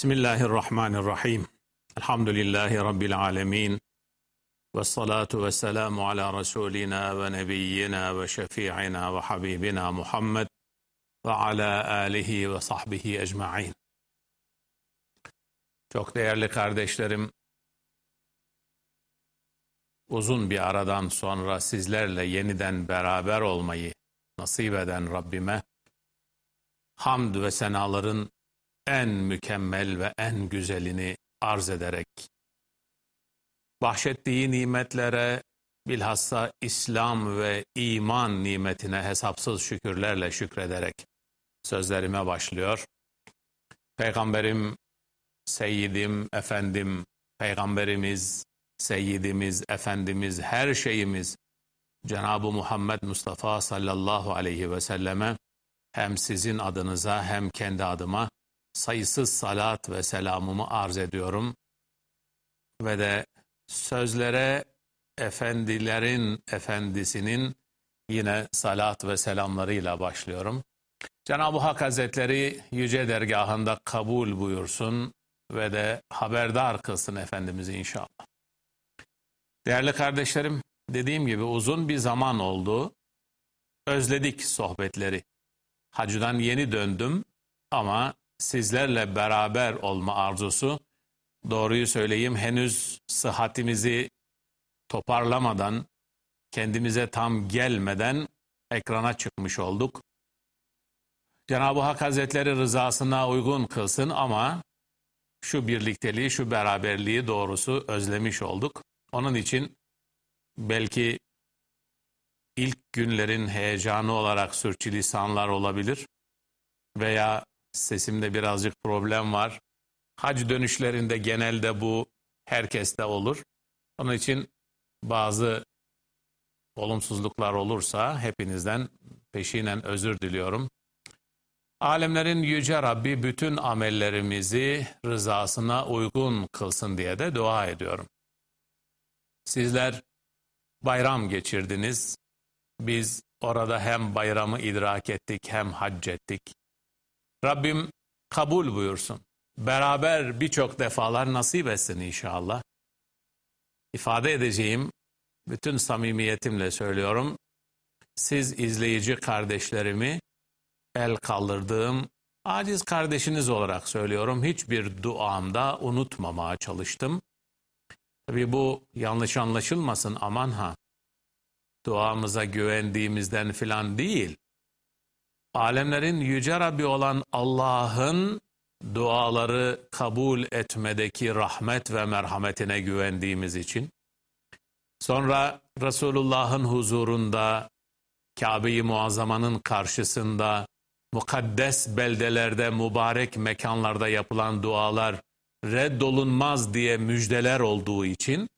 Bismillahirrahmanirrahim. Elhamdülillahi Rabbil alemin. Ve salatu ve selamu ala Resulina ve Nebiyyina ve Şefi'ina ve Habibina Muhammed ve ala alihi ve sahbihi ecma'in. Çok değerli kardeşlerim, uzun bir aradan sonra sizlerle yeniden beraber olmayı nasip eden Rabbime, hamd ve senaların en mükemmel ve en güzelini arz ederek, bahşettiği nimetlere, bilhassa İslam ve iman nimetine hesapsız şükürlerle şükrederek sözlerime başlıyor. Peygamberim, Seyyidim, Efendim, Peygamberimiz, Seyyidimiz, Efendimiz, her şeyimiz Cenab-ı Muhammed Mustafa sallallahu aleyhi ve selleme hem sizin adınıza hem kendi adıma sayısız salat ve selamımı arz ediyorum. Ve de sözlere efendilerin efendisinin yine salat ve selamlarıyla başlıyorum. Cenab-ı Hak Hazretleri yüce dergahında kabul buyursun ve de haberdar kılsın Efendimiz'i inşallah. Değerli kardeşlerim, dediğim gibi uzun bir zaman oldu. Özledik sohbetleri. Hacıdan yeni döndüm ama sizlerle beraber olma arzusu, doğruyu söyleyeyim henüz sıhhatimizi toparlamadan, kendimize tam gelmeden ekrana çıkmış olduk. Cenab-ı Hak Hazretleri rızasına uygun kılsın ama şu birlikteliği, şu beraberliği doğrusu özlemiş olduk. Onun için belki ilk günlerin heyecanı olarak sürçülisanlar olabilir veya sesimde birazcık problem var. Hac dönüşlerinde genelde bu herkeste olur. Onun için bazı olumsuzluklar olursa hepinizden peşinen özür diliyorum. Alemlerin yüce Rabbi bütün amellerimizi rızasına uygun kılsın diye de dua ediyorum. Sizler bayram geçirdiniz. Biz orada hem bayramı idrak ettik hem hac ettik. Rabbim kabul buyursun. Beraber birçok defalar nasip etsin inşallah. İfade edeceğim, bütün samimiyetimle söylüyorum. Siz izleyici kardeşlerimi el kaldırdığım aciz kardeşiniz olarak söylüyorum. Hiçbir duamda unutmamaya çalıştım. Tabi bu yanlış anlaşılmasın aman ha. Duamıza güvendiğimizden filan değil alemlerin yüce Rabbi olan Allah'ın duaları kabul etmedeki rahmet ve merhametine güvendiğimiz için, sonra Resulullah'ın huzurunda, Kabe-i Muazzama'nın karşısında, mukaddes beldelerde, mübarek mekanlarda yapılan dualar reddolunmaz diye müjdeler olduğu için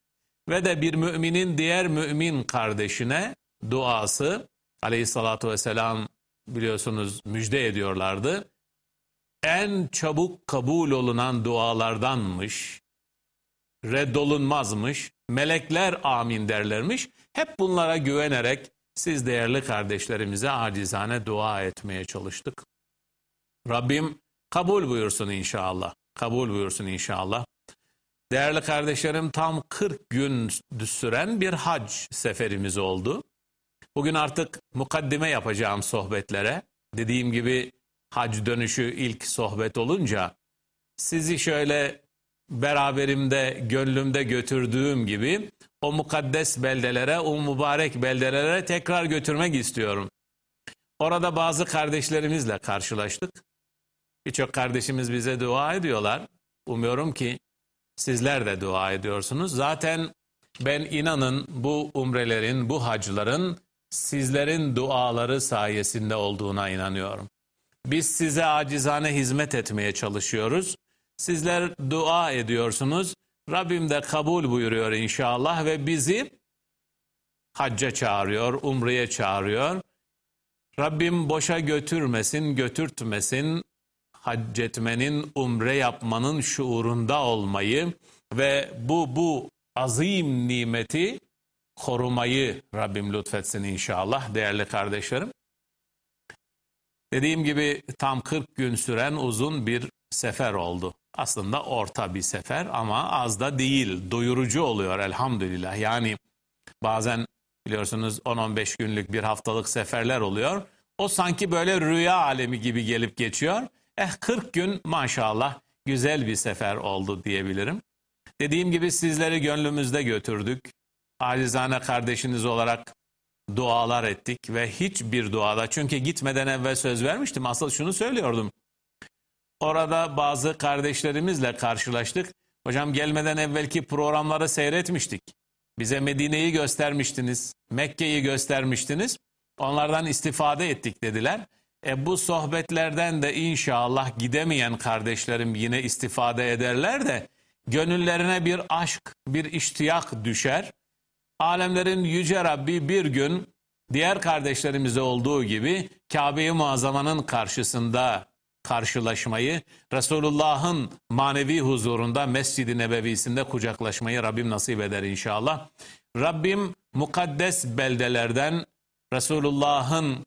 ve de bir müminin diğer mümin kardeşine duası aleyhissalatu vesselam biliyorsunuz müjde ediyorlardı. En çabuk kabul olunan dualardanmış, reddolunmazmış, melekler amin derlermiş. Hep bunlara güvenerek siz değerli kardeşlerimize acizane dua etmeye çalıştık. Rabbim kabul buyursun inşallah. Kabul buyursun inşallah. Değerli kardeşlerim tam 40 gün süren bir hac seferimiz oldu. Bugün artık mukaddime yapacağım sohbetlere. Dediğim gibi hac dönüşü ilk sohbet olunca sizi şöyle beraberimde, gönlümde götürdüğüm gibi o mukaddes beldelere, o mübarek beldelere tekrar götürmek istiyorum. Orada bazı kardeşlerimizle karşılaştık. Birçok kardeşimiz bize dua ediyorlar. Umuyorum ki sizler de dua ediyorsunuz. Zaten ben inanın bu umrelerin, bu hacların sizlerin duaları sayesinde olduğuna inanıyorum. Biz size acizane hizmet etmeye çalışıyoruz. Sizler dua ediyorsunuz. Rabbim de kabul buyuruyor inşallah ve bizi hacca çağırıyor, umreye çağırıyor. Rabbim boşa götürmesin, götürtmesin. Hac etmenin, umre yapmanın şuurunda olmayı ve bu bu azim nimeti korumayı Rabbim lütfetsin inşallah değerli kardeşlerim. Dediğim gibi tam 40 gün süren uzun bir sefer oldu. aslında orta bir sefer ama az da değil. Doyurucu oluyor elhamdülillah. Yani bazen biliyorsunuz 10-15 günlük bir haftalık seferler oluyor. O sanki böyle rüya alemi gibi gelip geçiyor. Eh 40 gün maşallah güzel bir sefer oldu diyebilirim. Dediğim gibi sizleri gönlümüzde götürdük. Acizane kardeşiniz olarak dualar ettik ve hiçbir duada çünkü gitmeden evvel söz vermiştim. Asıl şunu söylüyordum. Orada bazı kardeşlerimizle karşılaştık. Hocam gelmeden evvelki programları seyretmiştik. Bize Medine'yi göstermiştiniz, Mekke'yi göstermiştiniz. Onlardan istifade ettik dediler. E bu sohbetlerden de inşallah gidemeyen kardeşlerim yine istifade ederler de gönüllerine bir aşk, bir iştiyak düşer. Alemlerin yüce Rabbi bir gün diğer kardeşlerimize olduğu gibi Kabe-i Muazzama'nın karşısında karşılaşmayı, Resulullah'ın manevi huzurunda Mescid-i Nebevisinde kucaklaşmayı Rabbim nasip eder inşallah. Rabbim mukaddes beldelerden Resulullah'ın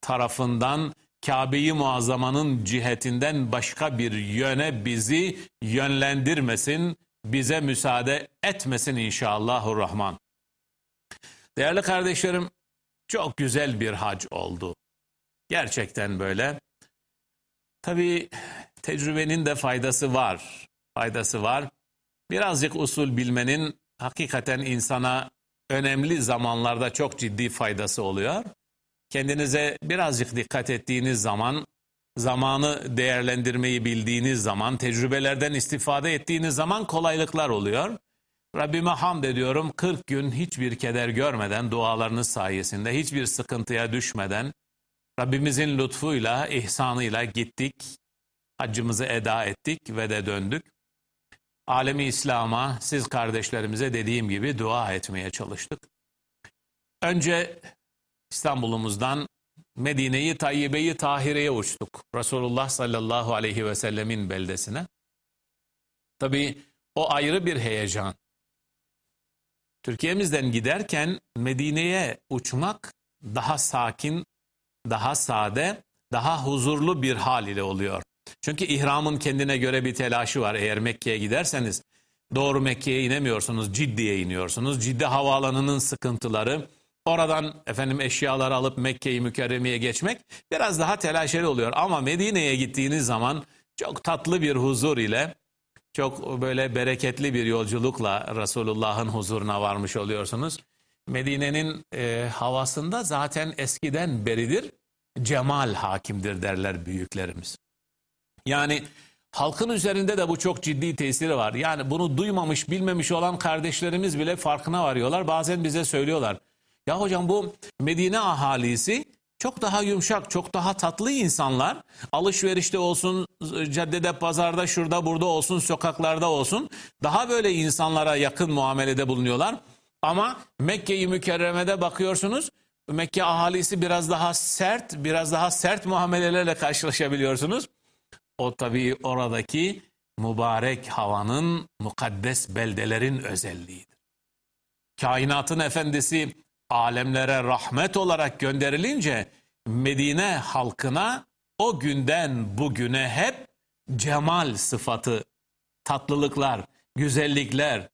tarafından Kabe-i Muazzama'nın cihetinden başka bir yöne bizi yönlendirmesin, bize müsaade etmesin inşallahurrahman. Değerli kardeşlerim, çok güzel bir hac oldu. Gerçekten böyle. Tabii tecrübenin de faydası var. Faydası var. Birazcık usul bilmenin hakikaten insana önemli zamanlarda çok ciddi faydası oluyor. Kendinize birazcık dikkat ettiğiniz zaman, zamanı değerlendirmeyi bildiğiniz zaman, tecrübelerden istifade ettiğiniz zaman kolaylıklar oluyor. Rabbime hamd ediyorum 40 gün hiçbir keder görmeden dualarınız sayesinde hiçbir sıkıntıya düşmeden Rabbimizin lütfuyla, ihsanıyla gittik, haccımızı eda ettik ve de döndük. Alemi İslam'a, siz kardeşlerimize dediğim gibi dua etmeye çalıştık. Önce İstanbul'umuzdan Medine'yi, Tayyibe'yi, Tahire'ye uçtuk. Resulullah sallallahu aleyhi ve sellemin beldesine. Tabii o ayrı bir heyecan. Türkiye'mizden giderken Medine'ye uçmak daha sakin, daha sade, daha huzurlu bir hal ile oluyor. Çünkü ihramın kendine göre bir telaşı var. Eğer Mekke'ye giderseniz doğru Mekke'ye inemiyorsunuz, Ciddi'ye iniyorsunuz. Ciddi havaalanının sıkıntıları, oradan efendim eşyaları alıp Mekke'yi mükerremeye geçmek biraz daha telaşeli oluyor. Ama Medine'ye gittiğiniz zaman çok tatlı bir huzur ile çok böyle bereketli bir yolculukla Resulullah'ın huzuruna varmış oluyorsunuz. Medine'nin e, havasında zaten eskiden beridir cemal hakimdir derler büyüklerimiz. Yani halkın üzerinde de bu çok ciddi tesiri var. Yani bunu duymamış, bilmemiş olan kardeşlerimiz bile farkına varıyorlar. Bazen bize söylüyorlar. Ya hocam bu Medine ahalisi çok daha yumuşak, çok daha tatlı insanlar. Alışverişte olsun, caddede, pazarda, şurada, burada olsun, sokaklarda olsun. Daha böyle insanlara yakın muamelede bulunuyorlar. Ama Mekke-i Mükerreme'de bakıyorsunuz. Mekke ahalisi biraz daha sert, biraz daha sert muamelelerle karşılaşabiliyorsunuz. O tabii oradaki mübarek havanın, mukaddes beldelerin özelliğidir. Kainatın efendisi alemlere rahmet olarak gönderilince Medine halkına o günden bugüne hep cemal sıfatı, tatlılıklar, güzellikler,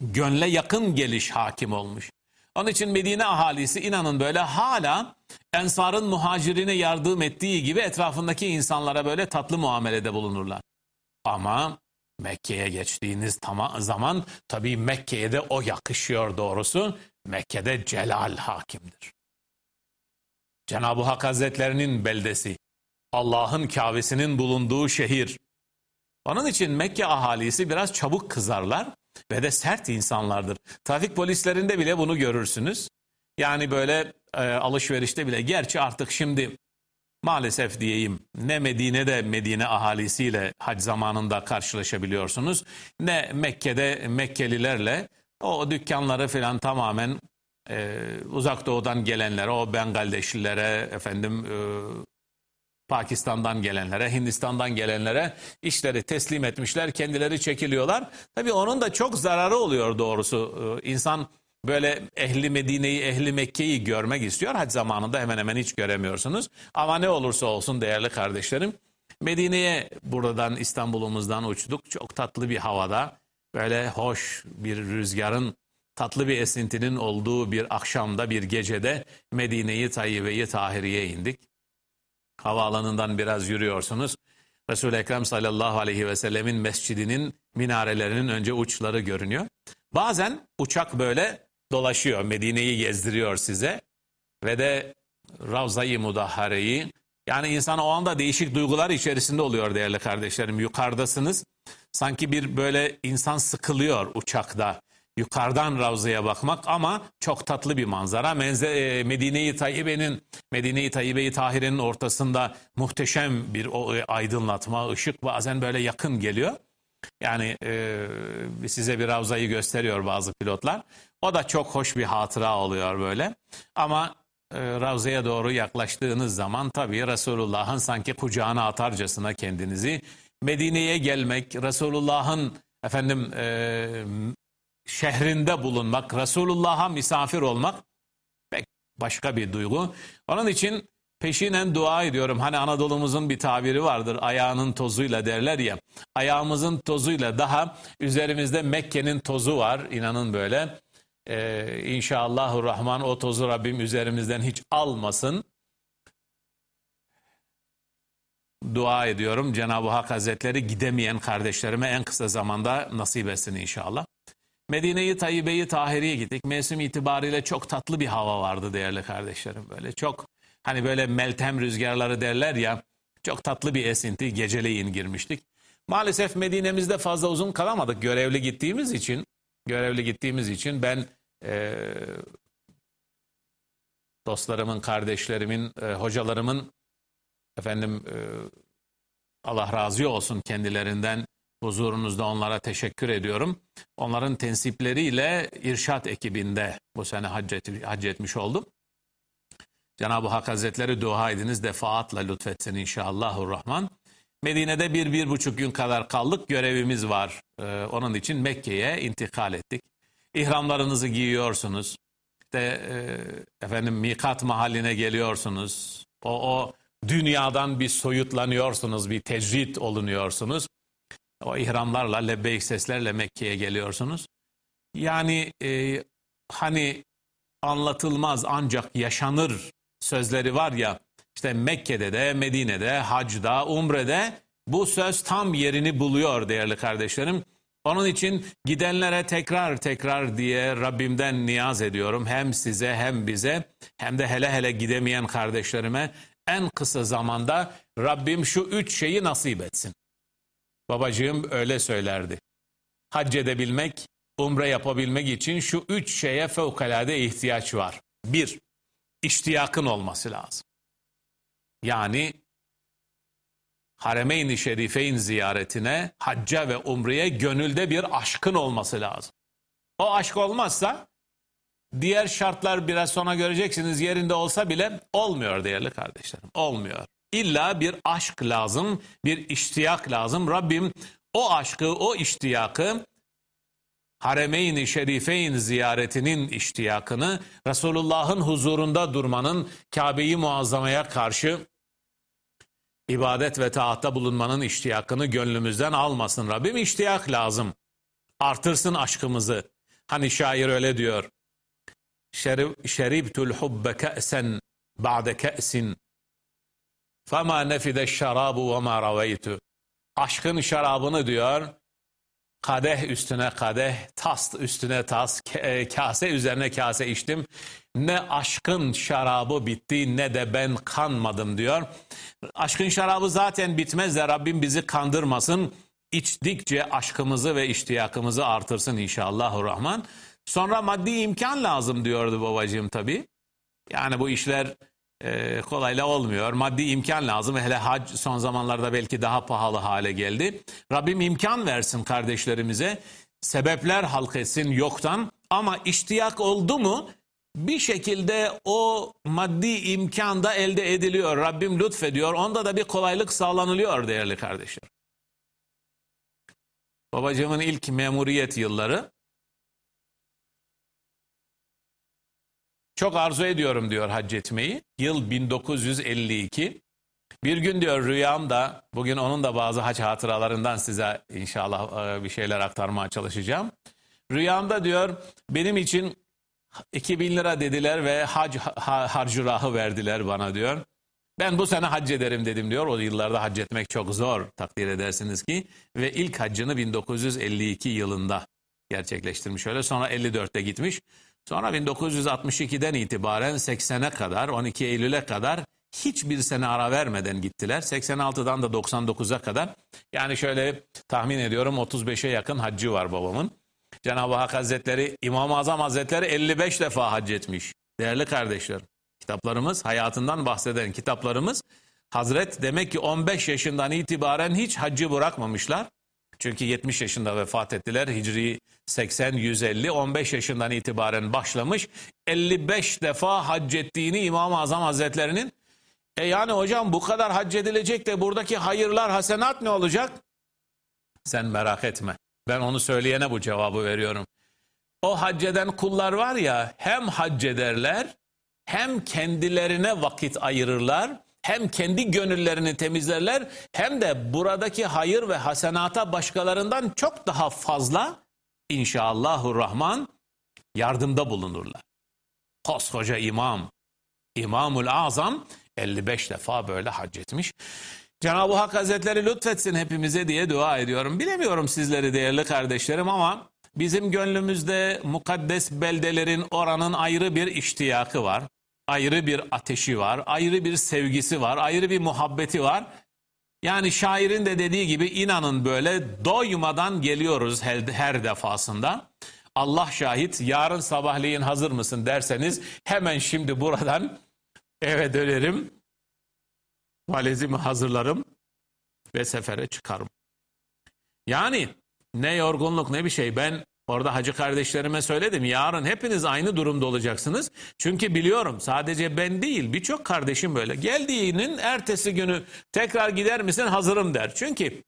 gönle yakın geliş hakim olmuş. Onun için Medine ahalisi inanın böyle hala Ensar'ın muhacirine yardım ettiği gibi etrafındaki insanlara böyle tatlı muamelede bulunurlar. Ama Mekke'ye geçtiğiniz zaman tabii Mekke'ye de o yakışıyor doğrusu. Mekke'de celal hakimdir. Cenab-ı Hak Hazretlerinin beldesi, Allah'ın Kabe'sinin bulunduğu şehir. Onun için Mekke ahalisi biraz çabuk kızarlar ve de sert insanlardır. Trafik polislerinde bile bunu görürsünüz. Yani böyle e, alışverişte bile gerçi artık şimdi maalesef diyeyim ne Medine'de Medine ahalisiyle hac zamanında karşılaşabiliyorsunuz ne Mekke'de Mekkelilerle o dükkanları falan tamamen e, uzak doğudan gelenlere, o Bengaldeşlilere, efendim e, Pakistan'dan gelenlere, Hindistan'dan gelenlere işleri teslim etmişler, kendileri çekiliyorlar. Tabii onun da çok zararı oluyor doğrusu. Ee, insan böyle ehli Medine'yi, ehli Mekke'yi görmek istiyor. Hac zamanında hemen hemen hiç göremiyorsunuz. Ama ne olursa olsun değerli kardeşlerim, Medine'ye buradan İstanbul'umuzdan uçtuk. Çok tatlı bir havada, böyle hoş bir rüzgarın, tatlı bir esintinin olduğu bir akşamda, bir gecede Medine'yi, Tayyibe'yi, Tahiri'ye indik. Havaalanından biraz yürüyorsunuz. Resul-i Ekrem sallallahu aleyhi ve sellemin mescidinin minarelerinin önce uçları görünüyor. Bazen uçak böyle dolaşıyor, Medine'yi gezdiriyor size ve de Ravza-i Mudahhare'yi yani insan o anda değişik duygular içerisinde oluyor değerli kardeşlerim. Yukarıdasınız. Sanki bir böyle insan sıkılıyor uçakta. Yukarıdan Ravza'ya bakmak ama çok tatlı bir manzara. E, Medine-i Tayyibe'nin, Medine-i Tayyibe-i Tahire'nin ortasında muhteşem bir o, e, aydınlatma, ışık bazen böyle yakın geliyor. Yani e, size bir Ravza'yı gösteriyor bazı pilotlar. O da çok hoş bir hatıra oluyor böyle. Ama e, Ravza'ya doğru yaklaştığınız zaman tabii Resulullah'ın sanki kucağına atarcasına kendinizi Medine'ye gelmek, Resulullah'ın efendim e, şehrinde bulunmak, Resulullah'a misafir olmak pek başka bir duygu. Onun için peşinen dua ediyorum. Hani Anadolu'muzun bir tabiri vardır. Ayağının tozuyla derler ya. Ayağımızın tozuyla daha üzerimizde Mekke'nin tozu var. İnanın böyle. Ee, İnşallahurrahman o tozu Rabbim üzerimizden hiç almasın. Dua ediyorum. Cenab-ı Hak Hazretleri gidemeyen kardeşlerime en kısa zamanda nasip etsin inşallah. Medine-i Tayyibe-i Tahiri'ye gittik. Mevsim itibariyle çok tatlı bir hava vardı değerli kardeşlerim. Böyle çok hani böyle meltem rüzgarları derler ya çok tatlı bir esinti geceleyin girmiştik. Maalesef Medine'mizde fazla uzun kalamadık görevli gittiğimiz için. Görevli gittiğimiz için ben e, dostlarımın, kardeşlerimin, e, hocalarımın efendim e, Allah razı olsun kendilerinden huzurunuzda onlara teşekkür ediyorum. Onların tensipleriyle irşat ekibinde bu sene hac, et, etmiş oldum. Cenab-ı Hak Hazretleri dua ediniz defaatla lütfetsin inşallahurrahman. Medine'de bir, bir buçuk gün kadar kaldık. Görevimiz var. Ee, onun için Mekke'ye intikal ettik. İhramlarınızı giyiyorsunuz. İşte e, efendim mikat mahalline geliyorsunuz. O, o dünyadan bir soyutlanıyorsunuz, bir tecrit olunuyorsunuz. O ihramlarla, lebbeyk seslerle Mekke'ye geliyorsunuz. Yani e, hani anlatılmaz ancak yaşanır sözleri var ya, işte Mekke'de de, Medine'de, Hac'da, Umre'de bu söz tam yerini buluyor değerli kardeşlerim. Onun için gidenlere tekrar tekrar diye Rabbimden niyaz ediyorum. Hem size hem bize hem de hele hele gidemeyen kardeşlerime en kısa zamanda Rabbim şu üç şeyi nasip etsin. Babacığım öyle söylerdi. Hac edebilmek, umre yapabilmek için şu üç şeye fevkalade ihtiyaç var. Bir, iştiyakın olması lazım. Yani Haremeyn-i Şerifeyn ziyaretine, hacca ve umreye gönülde bir aşkın olması lazım. O aşk olmazsa diğer şartlar biraz sonra göreceksiniz yerinde olsa bile olmuyor değerli kardeşlerim. Olmuyor. İlla bir aşk lazım, bir iştiyak lazım. Rabbim o aşkı, o iştiyakı Haremeyn-i Şerifeyn ziyaretinin iştiyakını Resulullah'ın huzurunda durmanın Kabe'yi muazzamaya karşı ibadet ve taatta bulunmanın iştiyakını gönlümüzden almasın. Rabbim iştiyak lazım. Artırsın aşkımızı. Hani şair öyle diyor. Şeribtül hubbe ke'sen ba'de ke'sin fema nefide şarabu ve ma raveytu. Aşkın şarabını diyor kadeh üstüne kadeh, tas üstüne tas, e, kase üzerine kase içtim. Ne aşkın şarabı bitti ne de ben kanmadım diyor. Aşkın şarabı zaten bitmez de Rabbim bizi kandırmasın. İçtikçe aşkımızı ve iştiyakımızı artırsın inşallahurrahman. Sonra maddi imkan lazım diyordu babacığım tabii. Yani bu işler e, kolayla olmuyor. Maddi imkan lazım. Hele hac son zamanlarda belki daha pahalı hale geldi. Rabbim imkan versin kardeşlerimize. Sebepler halk etsin yoktan. Ama iştiyak oldu mu bir şekilde o maddi imkan da elde ediliyor. Rabbim lütfediyor. Onda da bir kolaylık sağlanılıyor değerli kardeşler. Babacığımın ilk memuriyet yılları Çok arzu ediyorum diyor hac etmeyi. Yıl 1952. Bir gün diyor rüyamda, bugün onun da bazı hac hatıralarından size inşallah e, bir şeyler aktarmaya çalışacağım. Rüyamda diyor benim için 2000 lira dediler ve hac ha, harcırahı verdiler bana diyor. Ben bu sene hac ederim dedim diyor. O yıllarda hac etmek çok zor takdir edersiniz ki. Ve ilk haccını 1952 yılında gerçekleştirmiş öyle. Sonra 54'te gitmiş. Sonra 1962'den itibaren 80'e kadar 12 Eylül'e kadar hiçbir sene ara vermeden gittiler. 86'dan da 99'a kadar yani şöyle tahmin ediyorum 35'e yakın haccı var babamın. Cenab-ı Hak Hazretleri İmam-ı Azam Hazretleri 55 defa hac etmiş. Değerli kardeşler kitaplarımız hayatından bahseden kitaplarımız Hazret demek ki 15 yaşından itibaren hiç haccı bırakmamışlar. Çünkü 70 yaşında vefat ettiler. Hicri 80-150 15 yaşından itibaren başlamış. 55 defa hac ettiğini İmam-ı Azam Hazretlerinin e yani hocam bu kadar hac edilecek de buradaki hayırlar, hasenat ne olacak? Sen merak etme. Ben onu söyleyene bu cevabı veriyorum. O hacceden kullar var ya hem hac ederler hem kendilerine vakit ayırırlar hem kendi gönüllerini temizlerler hem de buradaki hayır ve hasenata başkalarından çok daha fazla inşallahurrahman yardımda bulunurlar. Koskoca imam, İmamul Azam 55 defa böyle hac etmiş. Cenab-ı Hak Hazretleri lütfetsin hepimize diye dua ediyorum. Bilemiyorum sizleri değerli kardeşlerim ama bizim gönlümüzde mukaddes beldelerin oranın ayrı bir iştiyakı var. Ayrı bir ateşi var, ayrı bir sevgisi var, ayrı bir muhabbeti var. Yani şairin de dediği gibi inanın böyle doymadan geliyoruz her, her defasında. Allah şahit yarın sabahleyin hazır mısın derseniz hemen şimdi buradan eve dönerim valizimi hazırlarım ve sefere çıkarım. Yani ne yorgunluk ne bir şey. Ben orada hacı kardeşlerime söyledim. Yarın hepiniz aynı durumda olacaksınız. Çünkü biliyorum sadece ben değil birçok kardeşim böyle. Geldiğinin ertesi günü tekrar gider misin hazırım der. Çünkü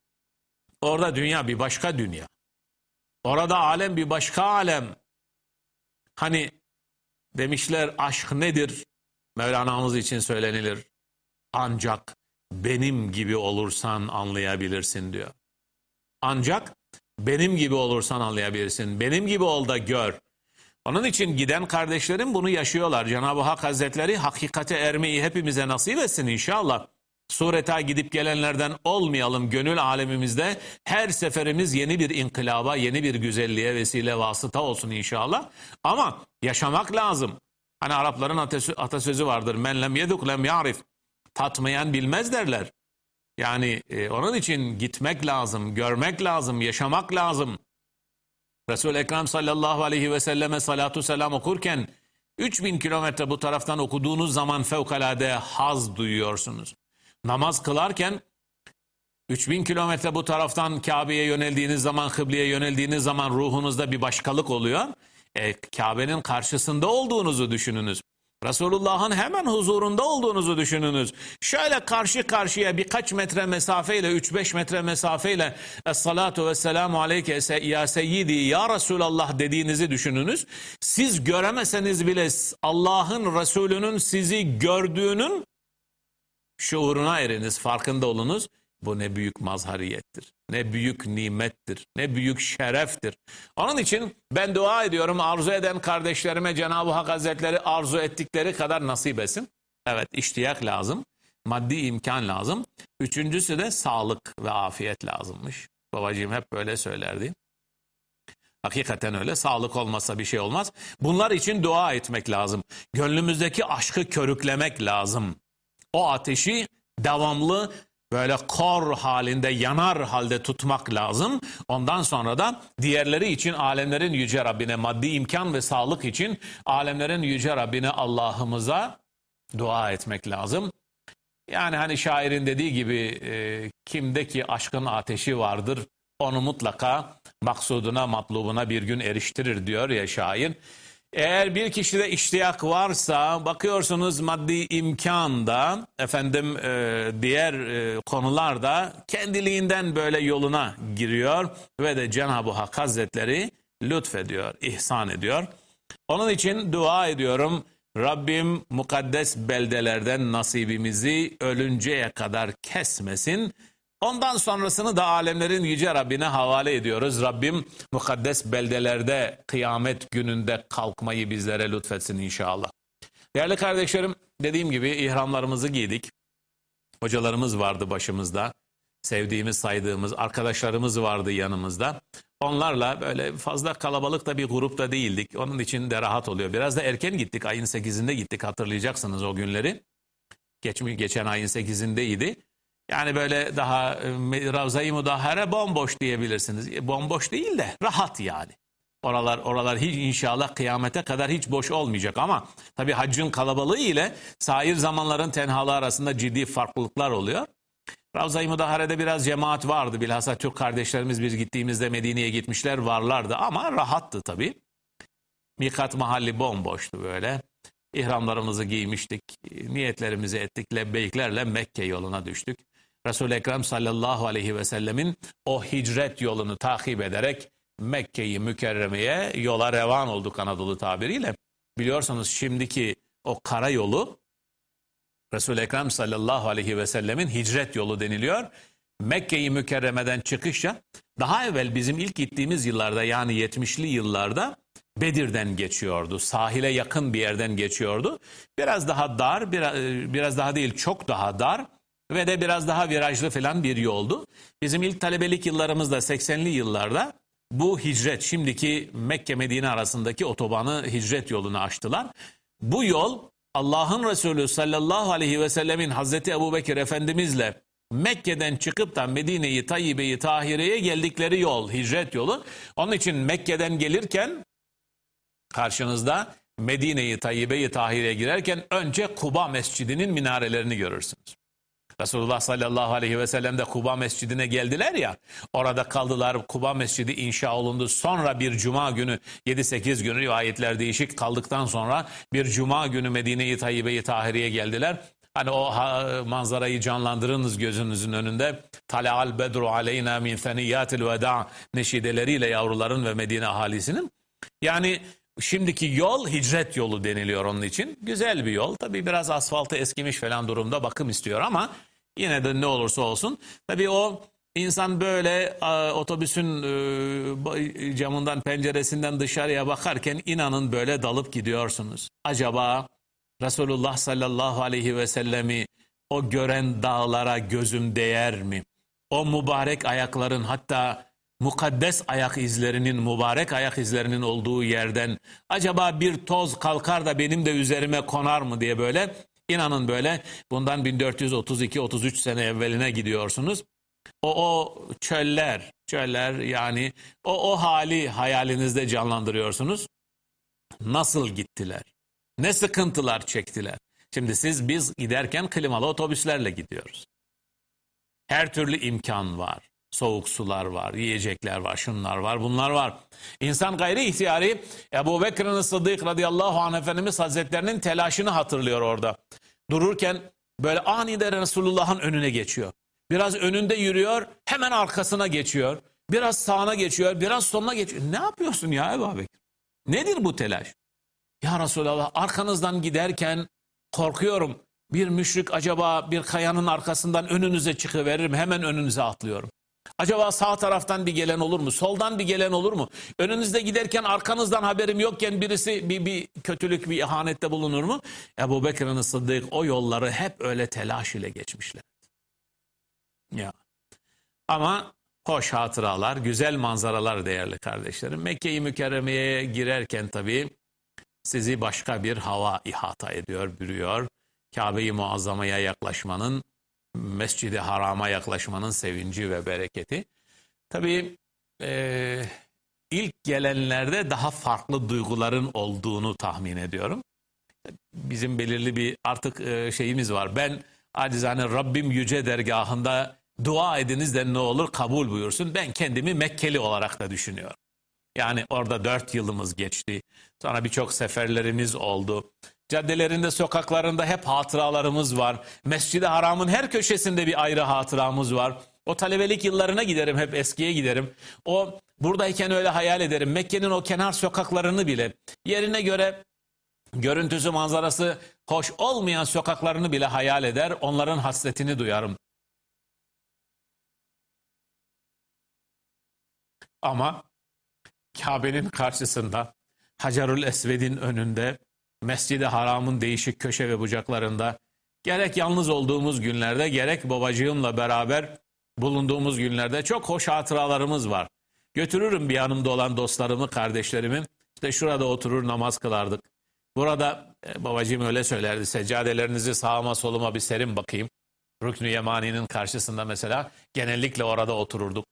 orada dünya bir başka dünya. Orada alem bir başka alem. Hani demişler aşk nedir? Mevlana'mız için söylenilir. Ancak benim gibi olursan anlayabilirsin diyor. Ancak benim gibi olursan anlayabilirsin. Benim gibi ol da gör. Onun için giden kardeşlerim bunu yaşıyorlar. Cenab-ı Hak Hazretleri hakikate ermeyi hepimize nasip etsin inşallah. Sureta gidip gelenlerden olmayalım gönül alemimizde. Her seferimiz yeni bir inkılaba, yeni bir güzelliğe vesile vasıta olsun inşallah. Ama yaşamak lazım. Hani Arapların atasözü vardır. Men lem yeduk lem yarif tatmayan bilmez derler. Yani e, onun için gitmek lazım, görmek lazım, yaşamak lazım. Resul-i Ekrem sallallahu aleyhi ve selleme salatu selam okurken 3000 kilometre bu taraftan okuduğunuz zaman fevkalade haz duyuyorsunuz. Namaz kılarken 3000 kilometre bu taraftan Kabe'ye yöneldiğiniz zaman, kıbleye yöneldiğiniz zaman ruhunuzda bir başkalık oluyor. E, Kabe'nin karşısında olduğunuzu düşününüz. Resulullah'ın hemen huzurunda olduğunuzu düşününüz. Şöyle karşı karşıya birkaç metre mesafeyle, 3-5 metre mesafeyle Es-salatu ve selamu aleyke ya seyyidi ya Resulallah dediğinizi düşününüz. Siz göremeseniz bile Allah'ın Resulünün sizi gördüğünün şuuruna eriniz, farkında olunuz. Bu ne büyük mazhariyettir, ne büyük nimettir, ne büyük şereftir. Onun için ben dua ediyorum arzu eden kardeşlerime Cenab-ı Hak Hazretleri arzu ettikleri kadar nasip etsin. Evet iştiyak lazım, maddi imkan lazım. Üçüncüsü de sağlık ve afiyet lazımmış. Babacığım hep böyle söylerdi. Hakikaten öyle. Sağlık olmasa bir şey olmaz. Bunlar için dua etmek lazım. Gönlümüzdeki aşkı körüklemek lazım. O ateşi devamlı böyle kor halinde yanar halde tutmak lazım. Ondan sonra da diğerleri için alemlerin yüce Rabbine maddi imkan ve sağlık için alemlerin yüce Rabbine Allah'ımıza dua etmek lazım. Yani hani şairin dediği gibi e, kimdeki aşkın ateşi vardır onu mutlaka maksuduna matlubuna bir gün eriştirir diyor ya şair. Eğer bir kişide iştiyak varsa bakıyorsunuz maddi imkanda efendim e, diğer e, konularda kendiliğinden böyle yoluna giriyor ve de Cenab-ı Hak Hazretleri lütfediyor, ihsan ediyor. Onun için dua ediyorum Rabbim mukaddes beldelerden nasibimizi ölünceye kadar kesmesin. Ondan sonrasını da alemlerin yüce Rabbine havale ediyoruz. Rabbim mukaddes beldelerde kıyamet gününde kalkmayı bizlere lütfetsin inşallah. Değerli kardeşlerim dediğim gibi ihramlarımızı giydik. Hocalarımız vardı başımızda. Sevdiğimiz, saydığımız arkadaşlarımız vardı yanımızda. Onlarla böyle fazla kalabalık da bir grupta değildik. Onun için de rahat oluyor. Biraz da erken gittik. Ayın 8'inde gittik hatırlayacaksınız o günleri. Geçmiş, geçen ayın 8'indeydi. Yani böyle daha e, Ravza-i Mudahhare bomboş diyebilirsiniz. E, bomboş değil de rahat yani. Oralar oralar hiç inşallah kıyamete kadar hiç boş olmayacak ama tabii haccın kalabalığı ile sair zamanların tenhalığı arasında ciddi farklılıklar oluyor. Ravza-i Mudahare'de biraz cemaat vardı. Bilhassa Türk kardeşlerimiz biz gittiğimizde Medine'ye gitmişler varlardı ama rahattı tabii. Mikat mahalli bomboştu böyle. İhramlarımızı giymiştik, niyetlerimizi ettik, lebbeyiklerle Mekke yoluna düştük. Resul-i Ekrem sallallahu aleyhi ve sellemin o hicret yolunu takip ederek Mekke'yi mükerremeye yola revan olduk Anadolu tabiriyle. Biliyorsunuz şimdiki o karayolu Resul-i Ekrem sallallahu aleyhi ve sellemin hicret yolu deniliyor. Mekke'yi mükerremeden çıkışça daha evvel bizim ilk gittiğimiz yıllarda yani 70'li yıllarda Bedir'den geçiyordu. Sahile yakın bir yerden geçiyordu. Biraz daha dar, biraz, biraz daha değil çok daha dar ve de biraz daha virajlı falan bir yoldu. Bizim ilk talebelik yıllarımızda 80'li yıllarda bu hicret şimdiki Mekke Medine arasındaki otobanı hicret yolunu açtılar. Bu yol Allah'ın Resulü sallallahu aleyhi ve sellemin Hazreti Ebu Bekir Efendimizle Mekke'den çıkıp da Medine'yi, Tayyibe'yi, Tahire'ye geldikleri yol, hicret yolu. Onun için Mekke'den gelirken karşınızda Medine'yi, Tayyibe'yi, Tahire'ye girerken önce Kuba Mescidi'nin minarelerini görürsünüz. Resulullah sallallahu aleyhi ve sellem de Kuba Mescidine geldiler ya. Orada kaldılar. Kuba Mescidi inşa olundu. Sonra bir cuma günü 7-8 günü rivayetler değişik kaldıktan sonra bir cuma günü Medine-i Tayyibe-i Tahiri'ye geldiler. Hani o manzarayı canlandırınız gözünüzün önünde. Tala'al bedru aleyna min seniyyatil veda neşideleriyle yavruların ve Medine ahalisinin. Yani Şimdiki yol hicret yolu deniliyor onun için. Güzel bir yol. Tabii biraz asfaltı eskimiş falan durumda bakım istiyor ama yine de ne olursa olsun. Tabii o insan böyle otobüsün e, camından penceresinden dışarıya bakarken inanın böyle dalıp gidiyorsunuz. Acaba Resulullah sallallahu aleyhi ve sellemi o gören dağlara gözüm değer mi? O mübarek ayakların hatta mukaddes ayak izlerinin, mübarek ayak izlerinin olduğu yerden acaba bir toz kalkar da benim de üzerime konar mı diye böyle inanın böyle bundan 1432-33 sene evveline gidiyorsunuz. O, o çöller, çöller yani o, o hali hayalinizde canlandırıyorsunuz. Nasıl gittiler? Ne sıkıntılar çektiler? Şimdi siz biz giderken klimalı otobüslerle gidiyoruz. Her türlü imkan var soğuk sular var, yiyecekler var, şunlar var, bunlar var. İnsan gayri ihtiyari Ebu Bekir'in Sıddık radıyallahu anh Efendimiz Hazretlerinin telaşını hatırlıyor orada. Dururken böyle aniden Resulullah'ın önüne geçiyor. Biraz önünde yürüyor, hemen arkasına geçiyor. Biraz sağına geçiyor, biraz soluna geçiyor. Ne yapıyorsun ya Ebu Bekir? Nedir bu telaş? Ya Resulallah arkanızdan giderken korkuyorum. Bir müşrik acaba bir kayanın arkasından önünüze çıkıverir mi? Hemen önünüze atlıyorum. Acaba sağ taraftan bir gelen olur mu? Soldan bir gelen olur mu? Önünüzde giderken arkanızdan haberim yokken birisi bir, bir kötülük, bir ihanette bulunur mu? Ebu Bekir'in Sıddık o yolları hep öyle telaş ile geçmişler. Ya. Ama hoş hatıralar, güzel manzaralar değerli kardeşlerim. Mekke-i Mükerreme'ye girerken tabii sizi başka bir hava ihata ediyor, bürüyor. Kabe-i Muazzama'ya yaklaşmanın Mescid-i Haram'a yaklaşmanın sevinci ve bereketi. Tabii e, ilk gelenlerde daha farklı duyguların olduğunu tahmin ediyorum. Bizim belirli bir artık e, şeyimiz var. Ben acizane Rabbim Yüce dergahında dua ediniz de ne olur kabul buyursun. Ben kendimi Mekkeli olarak da düşünüyorum. Yani orada dört yılımız geçti. Sonra birçok seferlerimiz oldu. Caddelerinde, sokaklarında hep hatıralarımız var. Mescid-i Haram'ın her köşesinde bir ayrı hatıramız var. O talebelik yıllarına giderim, hep eskiye giderim. O buradayken öyle hayal ederim. Mekke'nin o kenar sokaklarını bile yerine göre Görüntüsü manzarası hoş olmayan sokaklarını bile hayal eder, onların hasretini duyarım. Ama Kabe'nin karşısında, Hacerül Esved'in önünde, Mescid-i Haram'ın değişik köşe ve bucaklarında, gerek yalnız olduğumuz günlerde, gerek babacığımla beraber bulunduğumuz günlerde çok hoş hatıralarımız var. Götürürüm bir yanımda olan dostlarımı, kardeşlerimi. İşte şurada oturur namaz kılardık. Burada e, babacığım öyle söylerdi. Seccadelerinizi sağıma soluma bir serin bakayım. Rüknü Yemani'nin karşısında mesela genellikle orada otururduk.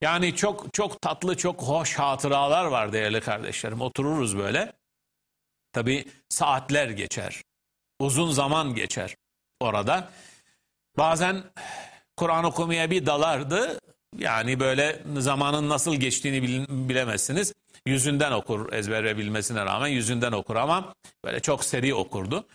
Yani çok çok tatlı, çok hoş hatıralar var değerli kardeşlerim. Otururuz böyle. Tabii saatler geçer. Uzun zaman geçer orada. Bazen Kur'an okumaya bir dalardı. Yani böyle zamanın nasıl geçtiğini bilemezsiniz. Yüzünden okur ezbere bilmesine rağmen yüzünden okur ama böyle çok seri okurdu.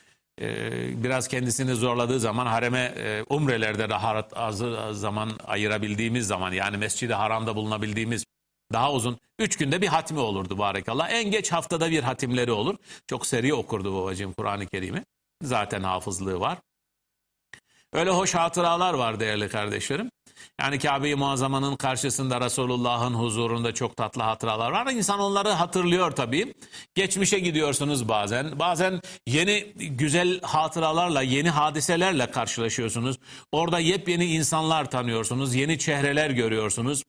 Ee, biraz kendisini zorladığı zaman hareme e, umrelerde rahat az zaman ayırabildiğimiz zaman yani mescidi haramda bulunabildiğimiz daha uzun. Üç günde bir hatmi olurdu barekallah. En geç haftada bir hatimleri olur. Çok seri okurdu babacığım Kur'an-ı Kerim'i. Zaten hafızlığı var. Öyle hoş hatıralar var değerli kardeşlerim. Yani Kabe-i Muazzama'nın karşısında Resulullah'ın huzurunda çok tatlı hatıralar var. İnsan onları hatırlıyor tabii. Geçmişe gidiyorsunuz bazen. Bazen yeni güzel hatıralarla, yeni hadiselerle karşılaşıyorsunuz. Orada yepyeni insanlar tanıyorsunuz. Yeni çehreler görüyorsunuz.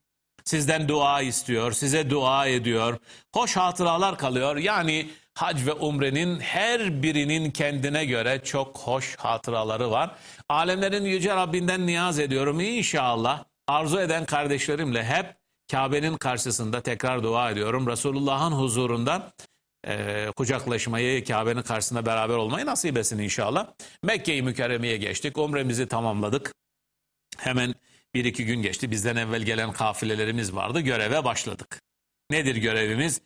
Sizden dua istiyor, size dua ediyor. Hoş hatıralar kalıyor. Yani hac ve umrenin her birinin kendine göre çok hoş hatıraları var. Alemlerin Yüce Rabbinden niyaz ediyorum inşallah arzu eden kardeşlerimle hep Kabe'nin karşısında tekrar dua ediyorum. Resulullah'ın huzurunda e, kucaklaşmayı, Kabe'nin karşısında beraber olmayı nasip etsin inşallah. Mekke-i Mükerreme'ye geçtik, umremizi tamamladık. Hemen bir iki gün geçti, bizden evvel gelen kafilelerimiz vardı, göreve başladık. Nedir görevimiz?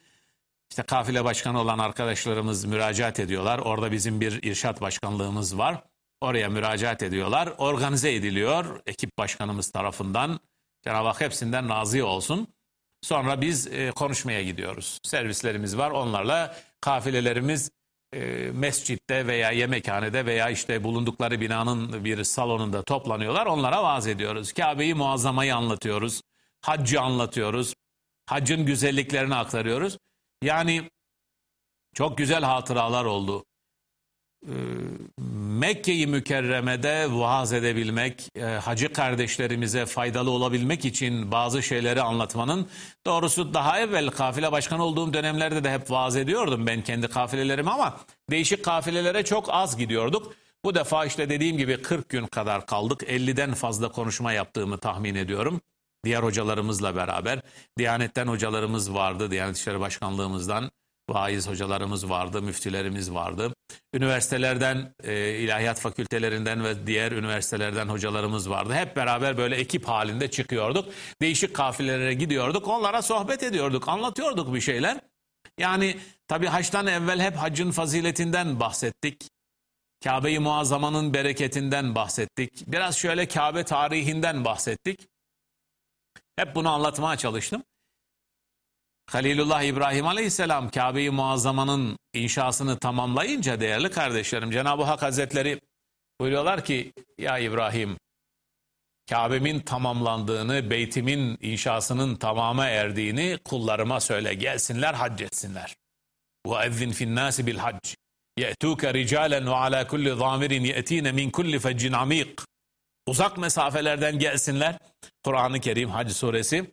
İşte kafile başkanı olan arkadaşlarımız müracaat ediyorlar. Orada bizim bir irşat başkanlığımız var. Oraya müracaat ediyorlar. Organize ediliyor ekip başkanımız tarafından. Cenab-ı Hak hepsinden razı olsun. Sonra biz e, konuşmaya gidiyoruz. Servislerimiz var. Onlarla kafilelerimiz e, mescitte veya yemekhanede veya işte bulundukları binanın bir salonunda toplanıyorlar. Onlara vaaz ediyoruz. Kabe'yi muazzamayı anlatıyoruz. Haccı anlatıyoruz. Haccın güzelliklerini aktarıyoruz. Yani çok güzel hatıralar oldu. Ee, Mekke'yi mükerremede vaaz edebilmek, e, hacı kardeşlerimize faydalı olabilmek için bazı şeyleri anlatmanın doğrusu daha evvel kafile başkanı olduğum dönemlerde de hep vaaz ediyordum ben kendi kafilelerimi ama değişik kafilelere çok az gidiyorduk. Bu defa işte dediğim gibi 40 gün kadar kaldık. 50'den fazla konuşma yaptığımı tahmin ediyorum. Diğer hocalarımızla beraber. Diyanetten hocalarımız vardı, Diyanet İşleri Başkanlığımızdan vaiz hocalarımız vardı, müftülerimiz vardı. Üniversitelerden, e, ilahiyat fakültelerinden ve diğer üniversitelerden hocalarımız vardı. Hep beraber böyle ekip halinde çıkıyorduk. Değişik kafilelere gidiyorduk. Onlara sohbet ediyorduk, anlatıyorduk bir şeyler. Yani tabi haçtan evvel hep hacın faziletinden bahsettik. Kabe-i Muazzama'nın bereketinden bahsettik. Biraz şöyle Kabe tarihinden bahsettik. Hep bunu anlatmaya çalıştım. Halilullah İbrahim Aleyhisselam Kabe-i Muazzama'nın inşasını tamamlayınca değerli kardeşlerim Cenab-ı Hak Hazretleri buyuruyorlar ki ya İbrahim Kabe'min tamamlandığını, beytimin inşasının tamama erdiğini kullarıma söyle. Gelsinler hac etsinler. وَاَذِّنْ فِي النَّاسِ بِالْحَجِّ يَأْتُوكَ رِجَالًا وَعَلَى كُلِّ ضَامِرٍ يَأْتِينَ مِنْ كُلِّ فَجٍّ عَمِيقٍ Uzak mesafelerden gelsinler. Kur'an-ı Kerim Hac suresi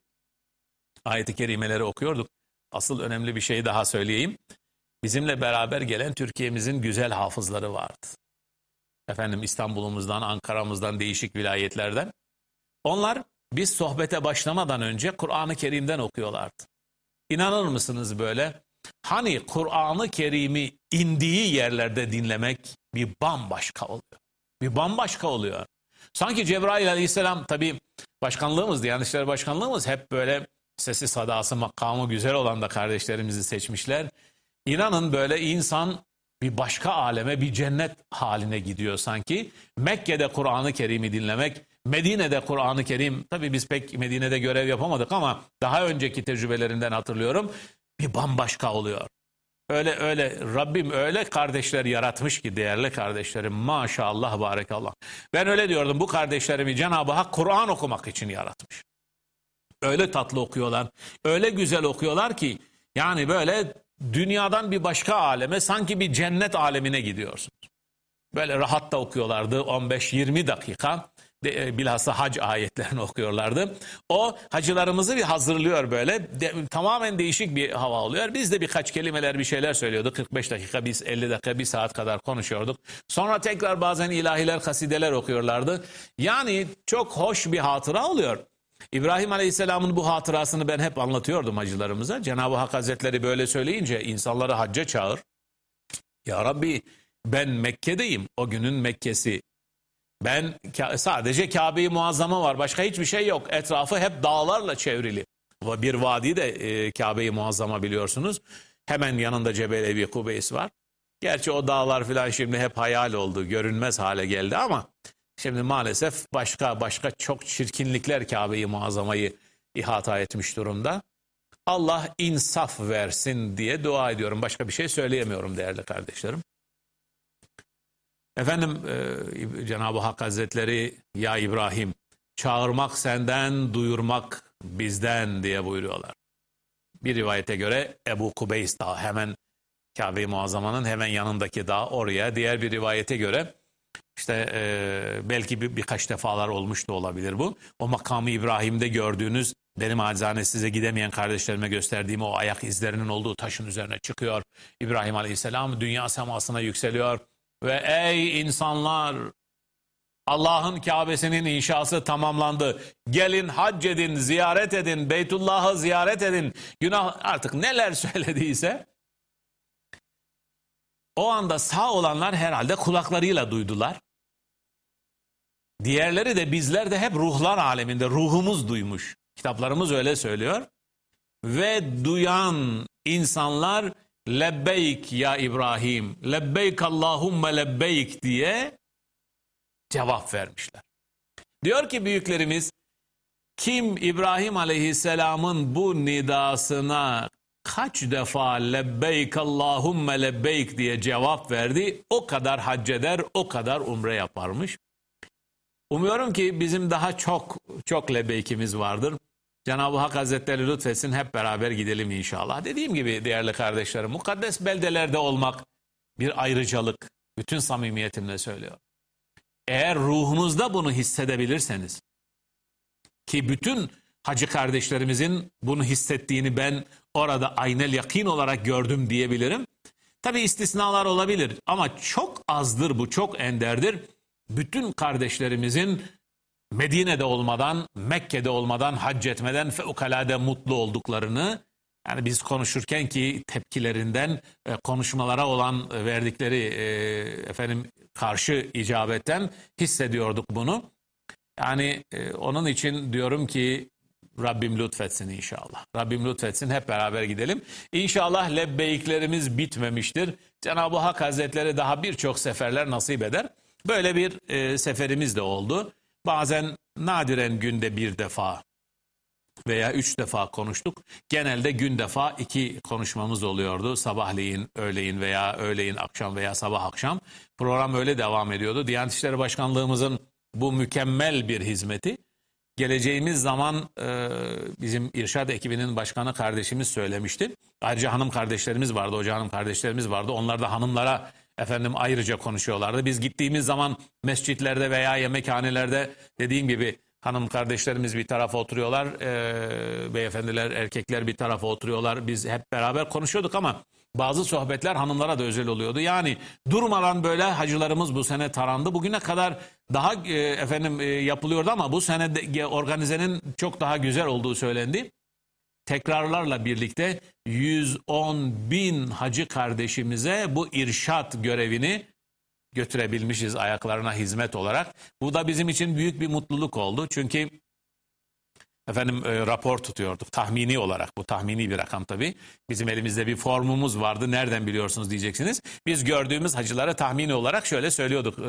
ayeti kerimeleri okuyorduk. Asıl önemli bir şey daha söyleyeyim. Bizimle beraber gelen Türkiye'mizin güzel hafızları vardı. Efendim İstanbul'umuzdan, Ankara'mızdan, değişik vilayetlerden. Onlar biz sohbete başlamadan önce Kur'an-ı Kerim'den okuyorlardı. İnanır mısınız böyle? Hani Kur'an-ı Kerim'i indiği yerlerde dinlemek bir bambaşka oluyor. Bir bambaşka oluyor. Sanki Cebrail aleyhisselam tabi başkanlığımız, Diyanet İşleri Başkanlığımız hep böyle sesi sadası makamı güzel olan da kardeşlerimizi seçmişler. İnanın böyle insan bir başka aleme, bir cennet haline gidiyor sanki. Mekke'de Kur'an-ı Kerim'i dinlemek, Medine'de Kur'an-ı Kerim, tabii biz pek Medine'de görev yapamadık ama daha önceki tecrübelerinden hatırlıyorum. Bir bambaşka oluyor. Öyle öyle Rabbim öyle kardeşler yaratmış ki değerli kardeşlerim maşallah barekallah. Ben öyle diyordum bu kardeşlerimi Cenab-ı Hak Kur'an okumak için yaratmış. Öyle tatlı okuyorlar, öyle güzel okuyorlar ki yani böyle dünyadan bir başka aleme sanki bir cennet alemine gidiyorsunuz. Böyle rahat da okuyorlardı 15-20 dakika. E, bilhassa hac ayetlerini okuyorlardı. O hacılarımızı bir hazırlıyor böyle. De, tamamen değişik bir hava oluyor. Biz de birkaç kelimeler bir şeyler söylüyorduk. 45 dakika biz 50 dakika bir saat kadar konuşuyorduk. Sonra tekrar bazen ilahiler, kasideler okuyorlardı. Yani çok hoş bir hatıra oluyor. İbrahim Aleyhisselam'ın bu hatırasını ben hep anlatıyordum hacılarımıza. Cenab-ı Hak Hazretleri böyle söyleyince insanları hacca çağır. Ya Rabbi ben Mekke'deyim. O günün Mekke'si. Ben sadece Kabe-i Muazzama var. Başka hiçbir şey yok. Etrafı hep dağlarla çevrili. Bir vadi de e, Kabe-i Muazzama biliyorsunuz. Hemen yanında Cebel Ebi Kubeys var. Gerçi o dağlar filan şimdi hep hayal oldu. Görünmez hale geldi ama şimdi maalesef başka başka çok çirkinlikler Kabe-i Muazzama'yı ihata etmiş durumda. Allah insaf versin diye dua ediyorum. Başka bir şey söyleyemiyorum değerli kardeşlerim. Efendim e, Cenab-ı Hak Hazretleri ya İbrahim çağırmak senden duyurmak bizden diye buyuruyorlar. Bir rivayete göre Ebu Kubeys Dağı hemen Kabe-i Muazzama'nın hemen yanındaki dağ oraya. Diğer bir rivayete göre işte e, belki bir, birkaç defalar olmuş da olabilir bu. O makamı İbrahim'de gördüğünüz benim acizane size gidemeyen kardeşlerime gösterdiğim o ayak izlerinin olduğu taşın üzerine çıkıyor. İbrahim Aleyhisselam dünya semasına yükseliyor. Ve ey insanlar Allah'ın Kabe'sinin inşası tamamlandı. Gelin hac edin, ziyaret edin, Beytullah'ı ziyaret edin. Günah artık neler söylediyse o anda sağ olanlar herhalde kulaklarıyla duydular. Diğerleri de bizler de hep ruhlar aleminde ruhumuz duymuş. Kitaplarımız öyle söylüyor. Ve duyan insanlar lebbeyk ya İbrahim, lebbeyk Allahumme lebbeyk diye cevap vermişler. Diyor ki büyüklerimiz, kim İbrahim Aleyhisselam'ın bu nidasına kaç defa lebbeyk Allahumme lebbeyk diye cevap verdi, o kadar hac eder, o kadar umre yaparmış. Umuyorum ki bizim daha çok çok lebeykimiz vardır. Cenab-ı Hak Hazretleri lütfetsin hep beraber gidelim inşallah. Dediğim gibi değerli kardeşlerim mukaddes beldelerde olmak bir ayrıcalık. Bütün samimiyetimle söylüyorum. Eğer ruhunuzda bunu hissedebilirseniz ki bütün hacı kardeşlerimizin bunu hissettiğini ben orada aynel yakin olarak gördüm diyebilirim. Tabi istisnalar olabilir ama çok azdır bu çok enderdir. Bütün kardeşlerimizin Medine'de olmadan, Mekke'de olmadan, hac etmeden fevkalade mutlu olduklarını, yani biz konuşurken ki tepkilerinden, e, konuşmalara olan verdikleri e, efendim karşı icabetten hissediyorduk bunu. Yani e, onun için diyorum ki Rabbim lütfetsin inşallah. Rabbim lütfetsin hep beraber gidelim. İnşallah lebbeyiklerimiz bitmemiştir. Cenab-ı Hak Hazretleri daha birçok seferler nasip eder. Böyle bir e, seferimiz de oldu. Bazen nadiren günde bir defa veya üç defa konuştuk. Genelde gün defa iki konuşmamız oluyordu. Sabahleyin, öğleyin veya öğleyin, akşam veya sabah akşam. Program öyle devam ediyordu. Diyanet İşleri Başkanlığımızın bu mükemmel bir hizmeti. Geleceğimiz zaman e, bizim İrşad ekibinin başkanı kardeşimiz söylemişti. Ayrıca hanım kardeşlerimiz vardı, hoca hanım kardeşlerimiz vardı. Onlar da hanımlara efendim ayrıca konuşuyorlardı. Biz gittiğimiz zaman mescitlerde veya yemekhanelerde dediğim gibi hanım kardeşlerimiz bir tarafa oturuyorlar. E, beyefendiler, erkekler bir tarafa oturuyorlar. Biz hep beraber konuşuyorduk ama bazı sohbetler hanımlara da özel oluyordu. Yani durmadan böyle hacılarımız bu sene tarandı. Bugüne kadar daha e, efendim e, yapılıyordu ama bu sene de, organizenin çok daha güzel olduğu söylendi tekrarlarla birlikte 110 bin hacı kardeşimize bu irşat görevini götürebilmişiz ayaklarına hizmet olarak. Bu da bizim için büyük bir mutluluk oldu. Çünkü efendim e, rapor tutuyorduk tahmini olarak. Bu tahmini bir rakam tabii. Bizim elimizde bir formumuz vardı. Nereden biliyorsunuz diyeceksiniz. Biz gördüğümüz hacılara tahmini olarak şöyle söylüyorduk. E,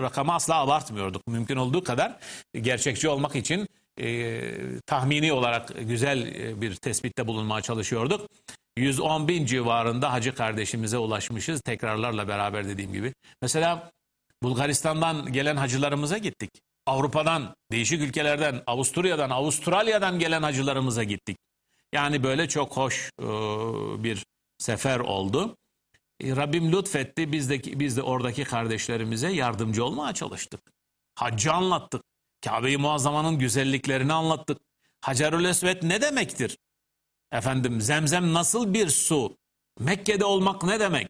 rakamı asla abartmıyorduk. Mümkün olduğu kadar gerçekçi olmak için e, tahmini olarak güzel e, bir tespitte bulunmaya çalışıyorduk. 110 bin civarında hacı kardeşimize ulaşmışız. Tekrarlarla beraber dediğim gibi. Mesela Bulgaristan'dan gelen hacılarımıza gittik. Avrupa'dan, değişik ülkelerden, Avusturya'dan, Avustralya'dan gelen hacılarımıza gittik. Yani böyle çok hoş e, bir sefer oldu. E, Rabbim lütfetti. Biz de, biz de oradaki kardeşlerimize yardımcı olmaya çalıştık. Haccı anlattık. Kabe-i Muazzama'nın güzelliklerini anlattık. Hacerül Esved ne demektir? Efendim zemzem nasıl bir su? Mekke'de olmak ne demek?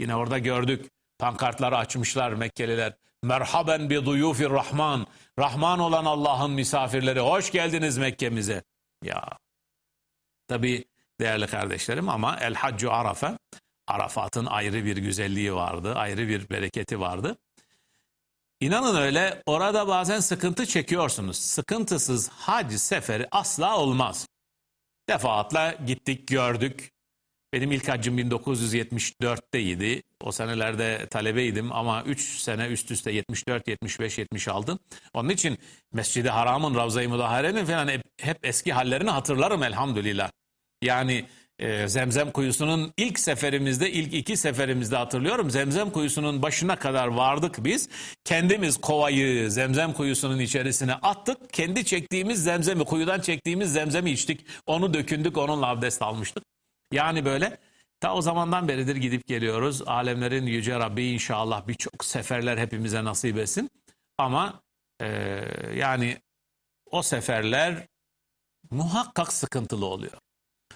Yine orada gördük. Pankartları açmışlar Mekkeliler. Merhaben bi duyufir Rahman. Rahman olan Allah'ın misafirleri. Hoş geldiniz Mekke'mize. Ya. Tabi değerli kardeşlerim ama El Haccu Arafa. Arafat'ın ayrı bir güzelliği vardı. Ayrı bir bereketi vardı. İnanın öyle orada bazen sıkıntı çekiyorsunuz. Sıkıntısız hac seferi asla olmaz. Defaatle gittik gördük. Benim ilk hacım 1974'teydi. O senelerde talebeydim ama 3 sene üst üste 74, 75, 76. Onun için Mescid-i Haram'ın, Ravza-i Mudahare'nin falan hep, hep eski hallerini hatırlarım elhamdülillah. Yani e, Zemzem kuyusunun ilk seferimizde, ilk iki seferimizde hatırlıyorum. Zemzem kuyusunun başına kadar vardık biz. Kendimiz kovayı Zemzem kuyusunun içerisine attık. Kendi çektiğimiz zemzemi, kuyudan çektiğimiz zemzemi içtik. Onu dökündük, onunla abdest almıştık. Yani böyle ta o zamandan beridir gidip geliyoruz. Alemlerin Yüce Rabbi inşallah birçok seferler hepimize nasip etsin. Ama e, yani o seferler muhakkak sıkıntılı oluyor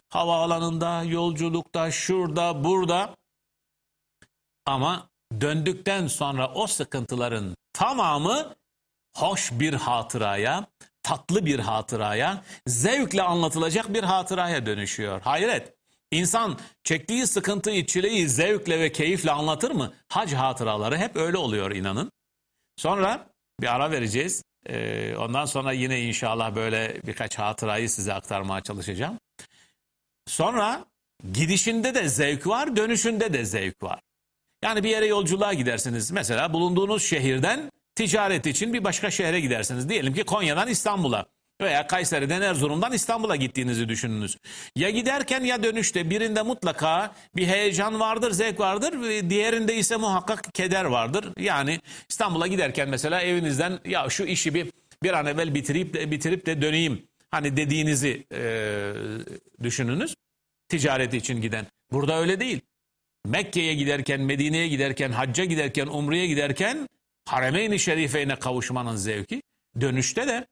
havaalanında, yolculukta, şurada, burada. Ama döndükten sonra o sıkıntıların tamamı hoş bir hatıraya, tatlı bir hatıraya, zevkle anlatılacak bir hatıraya dönüşüyor. Hayret. İnsan çektiği sıkıntıyı, çileyi zevkle ve keyifle anlatır mı? Hac hatıraları hep öyle oluyor inanın. Sonra bir ara vereceğiz. Ee, ondan sonra yine inşallah böyle birkaç hatırayı size aktarmaya çalışacağım. Sonra gidişinde de zevk var, dönüşünde de zevk var. Yani bir yere yolculuğa gidersiniz. Mesela bulunduğunuz şehirden ticaret için bir başka şehre gidersiniz. Diyelim ki Konya'dan İstanbul'a veya Kayseri'den Erzurum'dan İstanbul'a gittiğinizi düşününüz. Ya giderken ya dönüşte birinde mutlaka bir heyecan vardır, zevk vardır. Diğerinde ise muhakkak keder vardır. Yani İstanbul'a giderken mesela evinizden ya şu işi bir bir an evvel bitirip de, bitirip de döneyim Hani dediğinizi e, düşününüz. Ticareti için giden. Burada öyle değil. Mekke'ye giderken, Medine'ye giderken, hacca giderken, umreye giderken Haremeyn-i Şerife'ine kavuşmanın zevki. Dönüşte de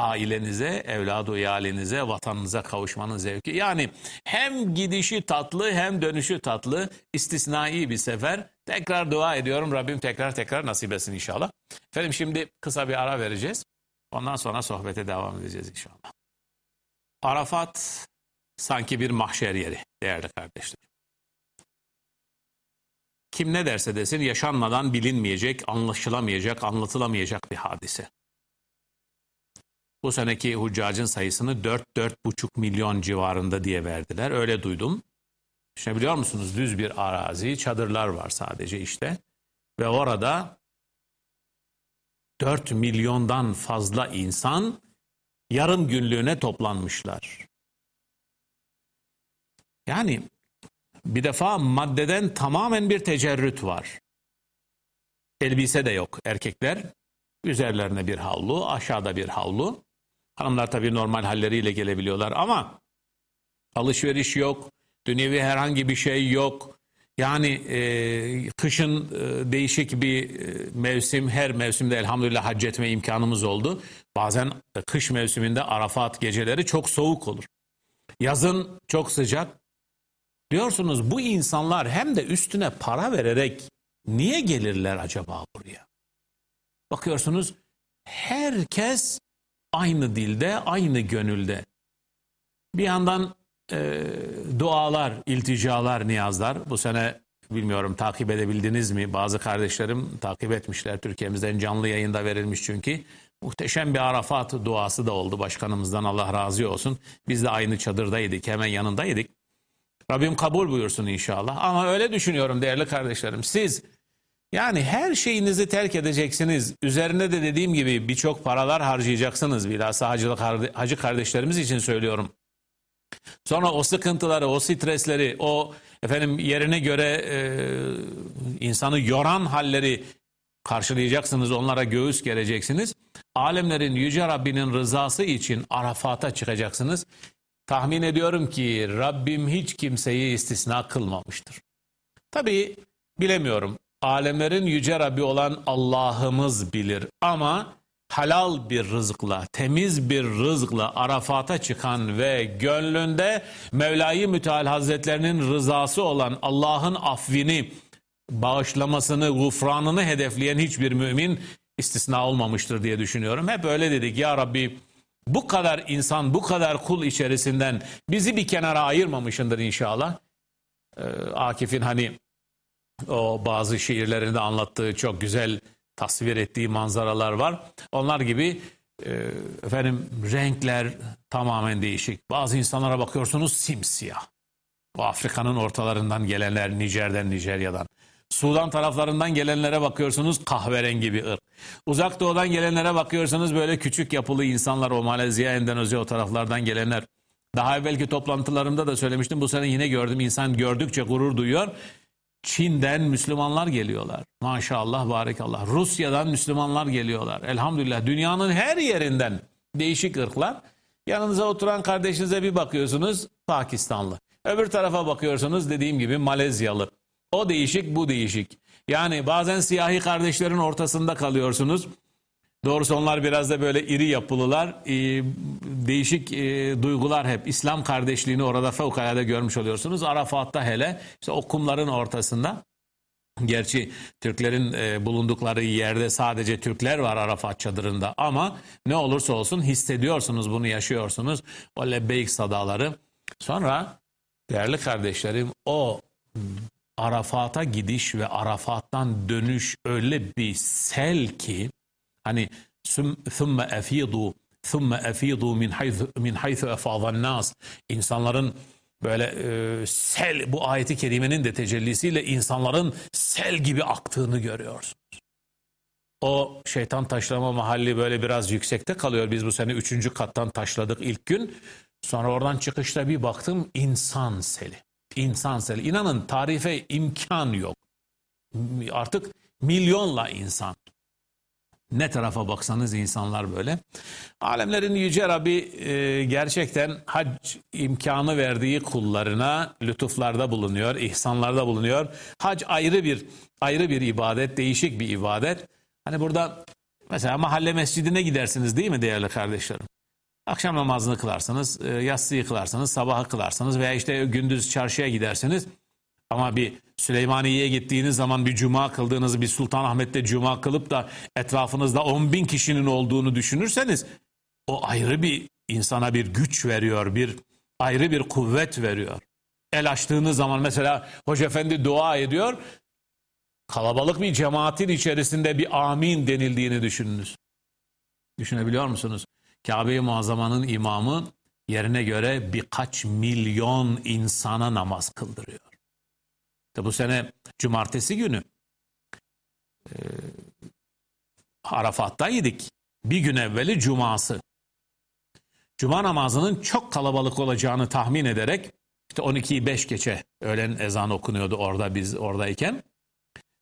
ailenize, evladı iyalinize, vatanınıza kavuşmanın zevki. Yani hem gidişi tatlı hem dönüşü tatlı. istisnai bir sefer. Tekrar dua ediyorum. Rabbim tekrar tekrar nasip etsin inşallah. Efendim şimdi kısa bir ara vereceğiz. Ondan sonra sohbete devam edeceğiz inşallah. Arafat sanki bir mahşer yeri değerli kardeşler. Kim ne derse desin yaşanmadan bilinmeyecek, anlaşılamayacak, anlatılamayacak bir hadise. Bu seneki huccacın sayısını 4-4,5 milyon civarında diye verdiler. Öyle duydum. İşte biliyor musunuz düz bir arazi, çadırlar var sadece işte. Ve orada 4 milyondan fazla insan yarım günlüğüne toplanmışlar. Yani bir defa maddeden tamamen bir tecerrüt var. Elbise de yok erkekler. Üzerlerine bir havlu, aşağıda bir havlu. Hanımlar tabii normal halleriyle gelebiliyorlar ama alışveriş yok, dünyevi herhangi bir şey yok. Yani e, kışın e, değişik bir e, mevsim, her mevsimde elhamdülillah hac etme imkanımız oldu. Bazen e, kış mevsiminde Arafat geceleri çok soğuk olur. Yazın çok sıcak. Diyorsunuz bu insanlar hem de üstüne para vererek niye gelirler acaba buraya? Bakıyorsunuz herkes aynı dilde, aynı gönülde. Bir yandan e, dualar, ilticalar, niyazlar. Bu sene bilmiyorum takip edebildiniz mi? Bazı kardeşlerim takip etmişler. Türkiye'mizden canlı yayında verilmiş çünkü. Muhteşem bir Arafat duası da oldu başkanımızdan Allah razı olsun. Biz de aynı çadırdaydık, hemen yanındaydık. Rabbim kabul buyursun inşallah. Ama öyle düşünüyorum değerli kardeşlerim. Siz yani her şeyinizi terk edeceksiniz. Üzerine de dediğim gibi birçok paralar harcayacaksınız. Bilhassa hacılık, hacı kardeşlerimiz için söylüyorum. Sonra o sıkıntıları, o stresleri, o efendim yerine göre e, insanı yoran halleri karşılayacaksınız, onlara göğüs gereceksiniz. Alemlerin Yüce Rabbinin rızası için Arafat'a çıkacaksınız. Tahmin ediyorum ki Rabbim hiç kimseyi istisna kılmamıştır. Tabii bilemiyorum. Alemlerin Yüce Rabbi olan Allah'ımız bilir ama halal bir rızıkla, temiz bir rızıkla Arafat'a çıkan ve gönlünde Mevla-i Müteal Hazretlerinin rızası olan Allah'ın affini, bağışlamasını, gufranını hedefleyen hiçbir mümin istisna olmamıştır diye düşünüyorum. Hep öyle dedik ya Rabbi bu kadar insan, bu kadar kul içerisinden bizi bir kenara ayırmamışındır inşallah. Ee, Akif'in hani o bazı şiirlerinde anlattığı çok güzel tasvir ettiği manzaralar var. Onlar gibi e, efendim renkler tamamen değişik. Bazı insanlara bakıyorsunuz simsiyah. O Afrika'nın ortalarından gelenler Nijer'den, Nijerya'dan. Sudan taraflarından gelenlere bakıyorsunuz kahverengi bir ırk. Uzak doğudan gelenlere bakıyorsunuz böyle küçük yapılı insanlar o Malezya, Endonezya o taraflardan gelenler. Daha evvelki toplantılarımda da söylemiştim bu sene yine gördüm insan gördükçe gurur duyuyor. Çin'den Müslümanlar geliyorlar. Maşallah, barikallah. Rusya'dan Müslümanlar geliyorlar. Elhamdülillah dünyanın her yerinden değişik ırklar. Yanınıza oturan kardeşinize bir bakıyorsunuz Pakistanlı. Öbür tarafa bakıyorsunuz dediğim gibi Malezyalı. O değişik bu değişik. Yani bazen siyahi kardeşlerin ortasında kalıyorsunuz. Doğrusu onlar biraz da böyle iri yapılılar. Ee, değişik e, duygular hep. İslam kardeşliğini orada fevkalade görmüş oluyorsunuz. Arafat'ta hele işte o kumların ortasında. Gerçi Türklerin e, bulundukları yerde sadece Türkler var Arafat çadırında ama ne olursa olsun hissediyorsunuz bunu yaşıyorsunuz. O lebbeyk sadaları. Sonra değerli kardeşlerim o Arafat'a gidiş ve Arafat'tan dönüş öyle bir sel ki hani ثُمَّ اَف۪يضُوا ثُمَّ اَف۪يضُوا min حَيْثُ, min حَيْثُ اَفَاضَ النَّاسِ İnsanların böyle e, sel bu ayeti kerimenin de tecellisiyle insanların sel gibi aktığını görüyorsunuz. O şeytan taşlama mahalli böyle biraz yüksekte kalıyor. Biz bu sene üçüncü kattan taşladık ilk gün. Sonra oradan çıkışta bir baktım insan seli. İnsan seli. İnanın tarife imkan yok. Artık milyonla insan. Ne tarafa baksanız insanlar böyle. Alemlerin Yüce Rabbi e, gerçekten hac imkanı verdiği kullarına lütuflarda bulunuyor, ihsanlarda bulunuyor. Hac ayrı bir ayrı bir ibadet, değişik bir ibadet. Hani burada mesela mahalle mescidine gidersiniz değil mi değerli kardeşlerim? Akşam namazını kılarsınız, e, yatsıyı kılarsınız, sabahı kılarsınız veya işte gündüz çarşıya gidersiniz. Ama bir Süleymaniye'ye gittiğiniz zaman bir cuma kıldığınızı bir Sultanahmet'te cuma kılıp da etrafınızda 10 bin kişinin olduğunu düşünürseniz o ayrı bir insana bir güç veriyor, bir ayrı bir kuvvet veriyor. El açtığınız zaman mesela Hoca Efendi dua ediyor. Kalabalık bir cemaatin içerisinde bir amin denildiğini düşününüz. Düşünebiliyor musunuz? Kabe-i Muazzama'nın imamı yerine göre birkaç milyon insana namaz kıldırıyor. Bu sene cumartesi günü e, Arafat'taydık. Bir gün evveli cuması. Cuma namazının çok kalabalık olacağını tahmin ederek işte 12'yi 5 geçe öğlen ezan okunuyordu orada biz oradayken.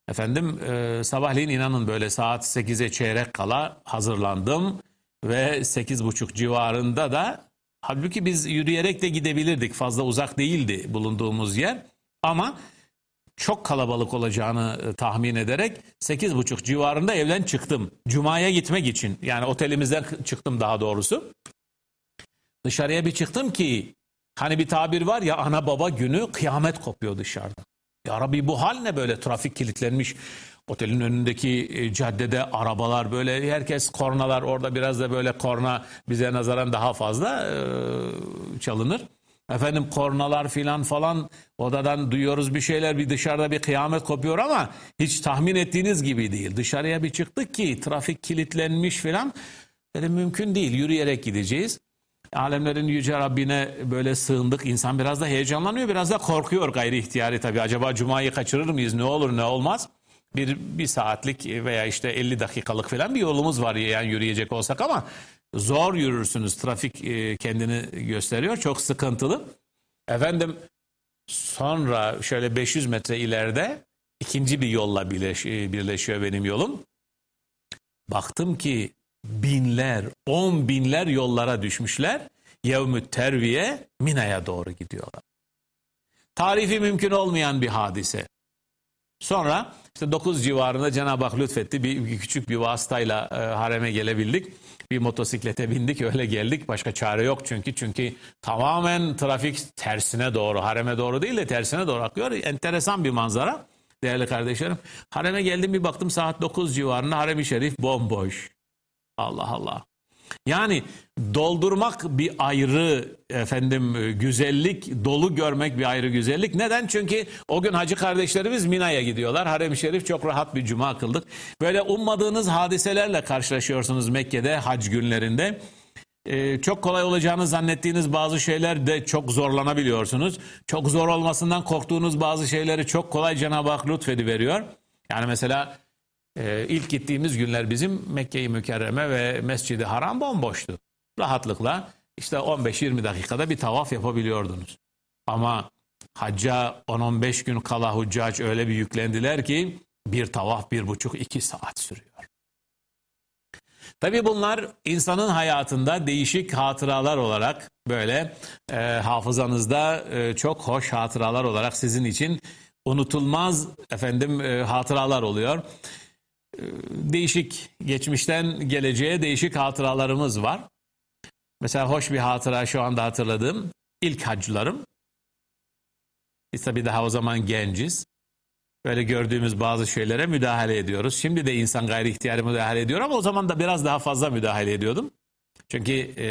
Efendim e, sabahleyin inanın böyle saat 8'e çeyrek kala hazırlandım ve 8.30 civarında da halbuki biz yürüyerek de gidebilirdik fazla uzak değildi bulunduğumuz yer ama çok kalabalık olacağını e, tahmin ederek 8.30 civarında evden çıktım. Cuma'ya gitmek için yani otelimizden çıktım daha doğrusu. Dışarıya bir çıktım ki hani bir tabir var ya ana baba günü kıyamet kopuyor dışarıda. Ya Rabbi bu hal ne böyle trafik kilitlenmiş otelin önündeki e, caddede arabalar böyle herkes kornalar orada biraz da böyle korna bize nazaran daha fazla e, çalınır. Efendim kornalar filan falan odadan duyuyoruz bir şeyler bir dışarıda bir kıyamet kopuyor ama hiç tahmin ettiğiniz gibi değil. Dışarıya bir çıktık ki trafik kilitlenmiş filan. Dedim mümkün değil yürüyerek gideceğiz. Alemlerin Yüce Rabbine böyle sığındık. İnsan biraz da heyecanlanıyor biraz da korkuyor gayri ihtiyari tabii. Acaba Cuma'yı kaçırır mıyız ne olur ne olmaz. Bir, bir saatlik veya işte 50 dakikalık falan bir yolumuz var yani yürüyecek olsak ama zor yürürsünüz. Trafik e, kendini gösteriyor. Çok sıkıntılı. Efendim sonra şöyle 500 metre ileride ikinci bir yolla birleş, e, birleşiyor benim yolum. Baktım ki binler, on binler yollara düşmüşler. Yevmü terviye Mina'ya doğru gidiyorlar. Tarifi mümkün olmayan bir hadise. Sonra işte 9 civarında Cenab-ı Hak lütfetti. Bir, bir küçük bir vasıtayla e, hareme gelebildik. Bir motosiklete bindik öyle geldik. Başka çare yok çünkü. Çünkü tamamen trafik tersine doğru, hareme doğru değil de tersine doğru akıyor. Enteresan bir manzara değerli kardeşlerim. Hareme geldim bir baktım saat 9 civarında harem-i şerif bomboş. Allah Allah. Yani doldurmak bir ayrı efendim güzellik, dolu görmek bir ayrı güzellik. Neden? Çünkü o gün hacı kardeşlerimiz Mina'ya gidiyorlar. Harem-i Şerif çok rahat bir cuma kıldık. Böyle ummadığınız hadiselerle karşılaşıyorsunuz Mekke'de hac günlerinde. Ee, çok kolay olacağını zannettiğiniz bazı şeyler de çok zorlanabiliyorsunuz. Çok zor olmasından korktuğunuz bazı şeyleri çok kolay Cenab-ı Hak lütfediveriyor. Yani mesela ee, ilk gittiğimiz günler bizim Mekke-i Mükerreme ve Mescid-i Haram bomboştu. Rahatlıkla işte 15-20 dakikada bir tavaf yapabiliyordunuz. Ama hacca 10-15 gün kala huccac öyle bir yüklendiler ki bir tavaf bir buçuk iki saat sürüyor. Tabii bunlar insanın hayatında değişik hatıralar olarak böyle e, hafızanızda e, çok hoş hatıralar olarak sizin için unutulmaz efendim e, hatıralar oluyor değişik geçmişten geleceğe değişik hatıralarımız var. Mesela hoş bir hatıra şu anda hatırladığım ilk hacılarım. Biz tabii daha o zaman genciz. Böyle gördüğümüz bazı şeylere müdahale ediyoruz. Şimdi de insan gayri ihtiyarı müdahale ediyor ama o zaman da biraz daha fazla müdahale ediyordum. Çünkü e,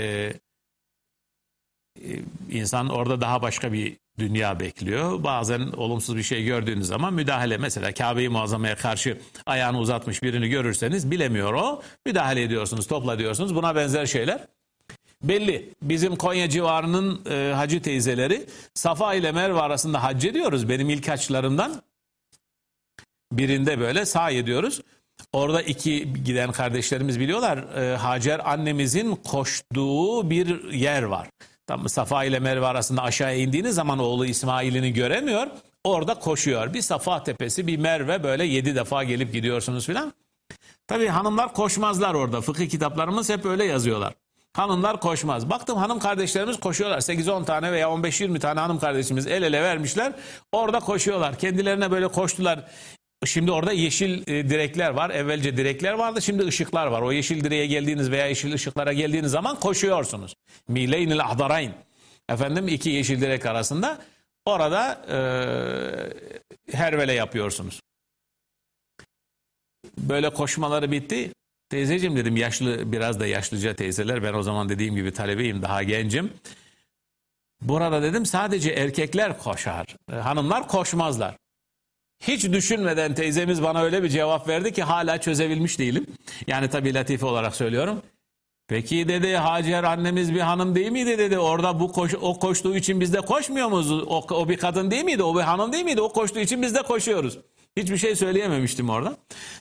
e insan orada daha başka bir dünya bekliyor. Bazen olumsuz bir şey gördüğünüz zaman müdahale mesela Kabe-i Muazzama'ya karşı ayağını uzatmış birini görürseniz bilemiyor o. Müdahale ediyorsunuz, topla diyorsunuz. Buna benzer şeyler. Belli. Bizim Konya civarının e, hacı teyzeleri Safa ile Merve arasında hac ediyoruz. Benim ilk haçlarımdan birinde böyle sağ ediyoruz. Orada iki giden kardeşlerimiz biliyorlar. E, Hacer annemizin koştuğu bir yer var. Tam Safa ile Merve arasında aşağı indiğiniz zaman oğlu İsmail'ini göremiyor. Orada koşuyor. Bir Safa tepesi bir Merve böyle yedi defa gelip gidiyorsunuz filan. Tabii hanımlar koşmazlar orada. Fıkıh kitaplarımız hep öyle yazıyorlar. Hanımlar koşmaz. Baktım hanım kardeşlerimiz koşuyorlar. 8-10 tane veya 15-20 tane hanım kardeşimiz el ele vermişler. Orada koşuyorlar. Kendilerine böyle koştular. Şimdi orada yeşil e, direkler var. Evvelce direkler vardı. Şimdi ışıklar var. O yeşil direğe geldiğiniz veya yeşil ışıklara geldiğiniz zaman koşuyorsunuz. Mileynil ahdarayn. Efendim iki yeşil direk arasında orada e, hervele yapıyorsunuz. Böyle koşmaları bitti. Teyzeciğim dedim yaşlı biraz da yaşlıca teyzeler. Ben o zaman dediğim gibi talebeyim daha gencim. Burada dedim sadece erkekler koşar. Hanımlar koşmazlar. Hiç düşünmeden teyzemiz bana öyle bir cevap verdi ki hala çözebilmiş değilim. Yani tabii latife olarak söylüyorum. Peki dedi Hacer annemiz bir hanım değil miydi dedi. Orada bu koş, o koştuğu için biz de koşmuyor muyuz? O, o bir kadın değil miydi? O bir hanım değil miydi? O koştuğu için biz de koşuyoruz. Hiçbir şey söyleyememiştim orada.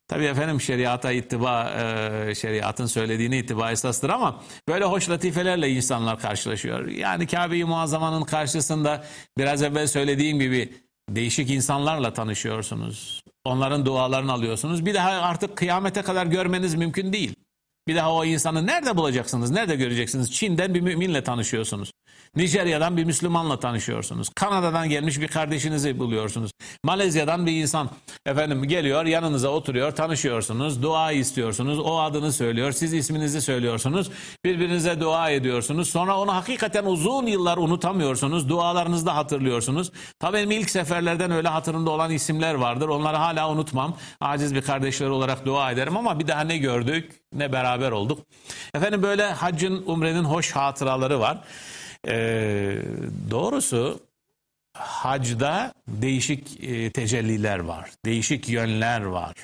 Tabii efendim şeriata ittiba, e, şeriatın söylediğini ittiba esastır ama böyle hoş latifelerle insanlar karşılaşıyor. Yani Kabe-i Muazzama'nın karşısında biraz evvel söylediğim gibi değişik insanlarla tanışıyorsunuz. Onların dualarını alıyorsunuz. Bir daha artık kıyamete kadar görmeniz mümkün değil. Bir daha o insanı nerede bulacaksınız? Nerede göreceksiniz? Çin'den bir müminle tanışıyorsunuz. Nijerya'dan bir Müslümanla tanışıyorsunuz. Kanada'dan gelmiş bir kardeşinizi buluyorsunuz. Malezya'dan bir insan efendim geliyor yanınıza oturuyor tanışıyorsunuz. Dua istiyorsunuz. O adını söylüyor. Siz isminizi söylüyorsunuz. Birbirinize dua ediyorsunuz. Sonra onu hakikaten uzun yıllar unutamıyorsunuz. Dualarınızda hatırlıyorsunuz. Tabii benim ilk seferlerden öyle hatırımda olan isimler vardır. Onları hala unutmam. Aciz bir kardeşler olarak dua ederim ama bir daha ne gördük ne beraber olduk. Efendim böyle haccın umrenin hoş hatıraları var. Ee, doğrusu hacda değişik e, tecelliler var. Değişik yönler var.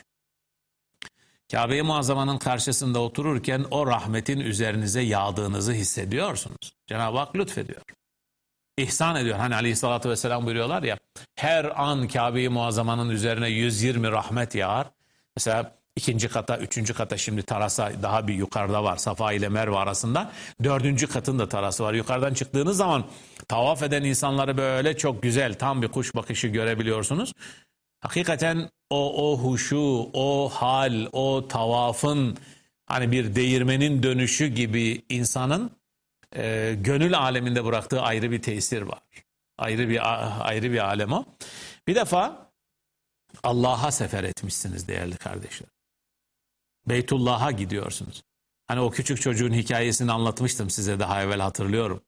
Kabe-i Muazzama'nın karşısında otururken o rahmetin üzerinize yağdığınızı hissediyorsunuz. Cenab-ı Hak lütfediyor. İhsan ediyor. Hani aleyhissalatü vesselam buyuruyorlar ya her an Kabe-i Muazzama'nın üzerine 120 rahmet yağar. Mesela İkinci kata, üçüncü kata şimdi terasa daha bir yukarıda var. Safa ile Merve arasında. Dördüncü katın da terası var. Yukarıdan çıktığınız zaman tavaf eden insanları böyle çok güzel, tam bir kuş bakışı görebiliyorsunuz. Hakikaten o, o huşu, o hal, o tavafın hani bir değirmenin dönüşü gibi insanın e, gönül aleminde bıraktığı ayrı bir tesir var. Ayrı bir ayrı bir alem o. Bir defa Allah'a sefer etmişsiniz değerli kardeşler. Beytullah'a gidiyorsunuz. Hani o küçük çocuğun hikayesini anlatmıştım size daha evvel hatırlıyorum.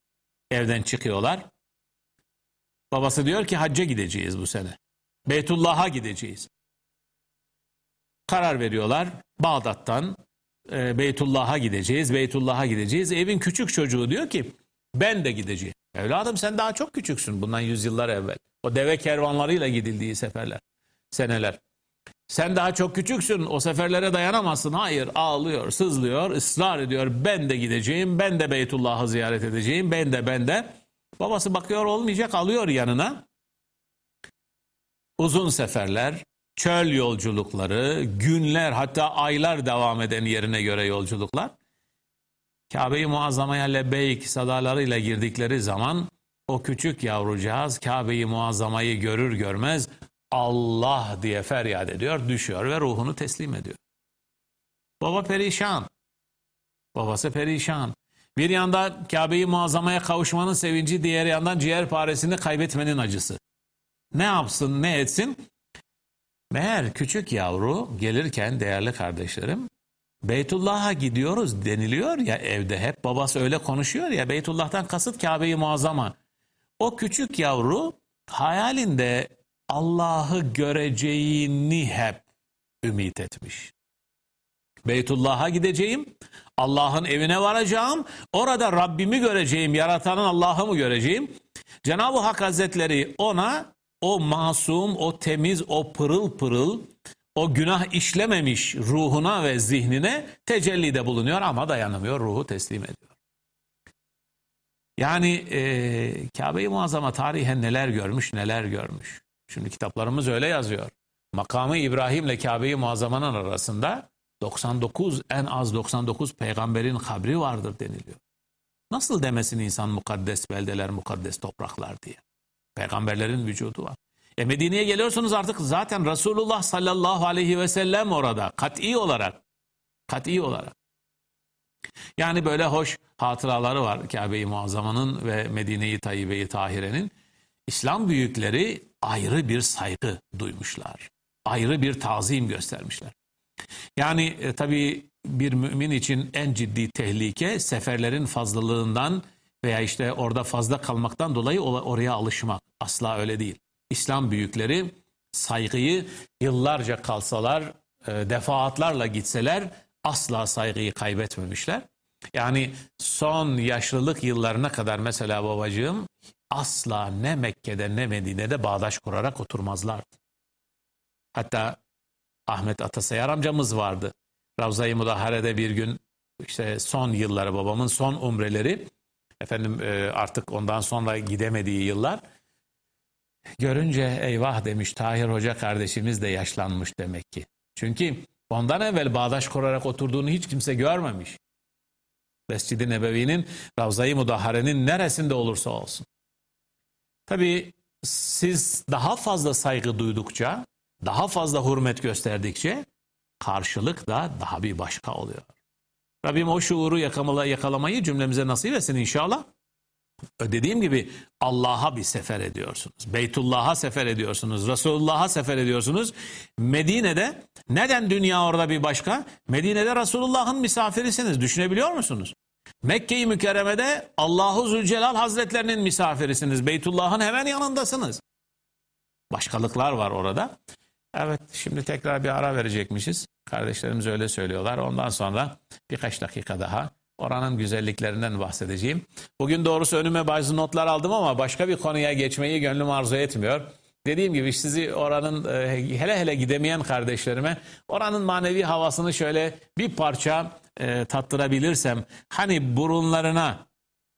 Evden çıkıyorlar. Babası diyor ki hacca gideceğiz bu sene. Beytullah'a gideceğiz. Karar veriyorlar. Bağdat'tan e, Beytullah'a gideceğiz. Beytullah'a gideceğiz. Evin küçük çocuğu diyor ki ben de gideceğim. Evladım sen daha çok küçüksün bundan yüzyıllar evvel. O deve kervanlarıyla gidildiği seferler, seneler. Sen daha çok küçüksün o seferlere dayanamazsın. Hayır ağlıyor, sızlıyor, ısrar ediyor. Ben de gideceğim, ben de Beytullah'ı ziyaret edeceğim, ben de ben de. Babası bakıyor olmayacak alıyor yanına. Uzun seferler, çöl yolculukları, günler hatta aylar devam eden yerine göre yolculuklar. Kabe-i Muazzama'ya lebbeyk sadalarıyla girdikleri zaman o küçük yavrucağız Kabe-i Muazzama'yı görür görmez Allah diye feryat ediyor, düşüyor ve ruhunu teslim ediyor. Baba perişan. Babası perişan. Bir yanda Kabe-i Muazzama'ya kavuşmanın sevinci, diğer yandan ciğer paresini kaybetmenin acısı. Ne yapsın, ne etsin? Meğer küçük yavru gelirken değerli kardeşlerim, Beytullah'a gidiyoruz deniliyor ya evde hep babası öyle konuşuyor ya Beytullah'tan kasıt Kabe-i Muazzama. O küçük yavru hayalinde Allah'ı göreceğini hep ümit etmiş. Beytullah'a gideceğim, Allah'ın evine varacağım, orada Rabbimi göreceğim, yaratanın Allah'ı mı göreceğim? Cenab-ı Hak Hazretleri ona o masum, o temiz, o pırıl pırıl, o günah işlememiş ruhuna ve zihnine tecellide bulunuyor ama dayanamıyor, ruhu teslim ediyor. Yani e, Kabe-i Muazzama tarihen neler görmüş, neler görmüş. Şimdi kitaplarımız öyle yazıyor. Makamı İbrahim ile Kabe-i Muazzama'nın arasında 99 en az 99 peygamberin kabri vardır deniliyor. Nasıl demesin insan mukaddes beldeler, mukaddes topraklar diye. Peygamberlerin vücudu var. E Medine'ye geliyorsunuz artık zaten Resulullah sallallahu aleyhi ve sellem orada kat'i olarak. Kat'i olarak. Yani böyle hoş hatıraları var Kabe-i Muazzama'nın ve Medine-i Tayyibe-i Tahire'nin. İslam büyükleri ayrı bir saygı duymuşlar. Ayrı bir tazim göstermişler. Yani e, tabii bir mümin için en ciddi tehlike seferlerin fazlalığından veya işte orada fazla kalmaktan dolayı oraya alışmak. Asla öyle değil. İslam büyükleri saygıyı yıllarca kalsalar, e, defaatlarla gitseler asla saygıyı kaybetmemişler. Yani son yaşlılık yıllarına kadar mesela babacığım asla ne Mekke'de ne Medine'de bağdaş kurarak oturmazlardı. Hatta Ahmet Atasayar amcamız vardı. Ravza-i Mudahare'de bir gün işte son yılları babamın son umreleri efendim e, artık ondan sonra gidemediği yıllar görünce eyvah demiş Tahir Hoca kardeşimiz de yaşlanmış demek ki. Çünkü ondan evvel bağdaş kurarak oturduğunu hiç kimse görmemiş. Mescid-i Nebevi'nin Ravza-i Mudahare'nin neresinde olursa olsun. Tabii siz daha fazla saygı duydukça, daha fazla hürmet gösterdikçe karşılık da daha bir başka oluyor. Rabbim o şuuru yakalamayı cümlemize nasip etsin inşallah. Dediğim gibi Allah'a bir sefer ediyorsunuz. Beytullah'a sefer ediyorsunuz. Resulullah'a sefer ediyorsunuz. Medine'de neden dünya orada bir başka? Medine'de Resulullah'ın misafirisiniz. Düşünebiliyor musunuz? Mekke-i Mükerreme'de Allahu Zülcelal Hazretlerinin misafirisiniz. Beytullah'ın hemen yanındasınız. Başkalıklar var orada. Evet şimdi tekrar bir ara verecekmişiz. Kardeşlerimiz öyle söylüyorlar. Ondan sonra birkaç dakika daha oranın güzelliklerinden bahsedeceğim. Bugün doğrusu önüme bazı notlar aldım ama başka bir konuya geçmeyi gönlüm arzu etmiyor. Dediğim gibi sizi oranın e, hele hele gidemeyen kardeşlerime oranın manevi havasını şöyle bir parça e, tattırabilirsem hani burunlarına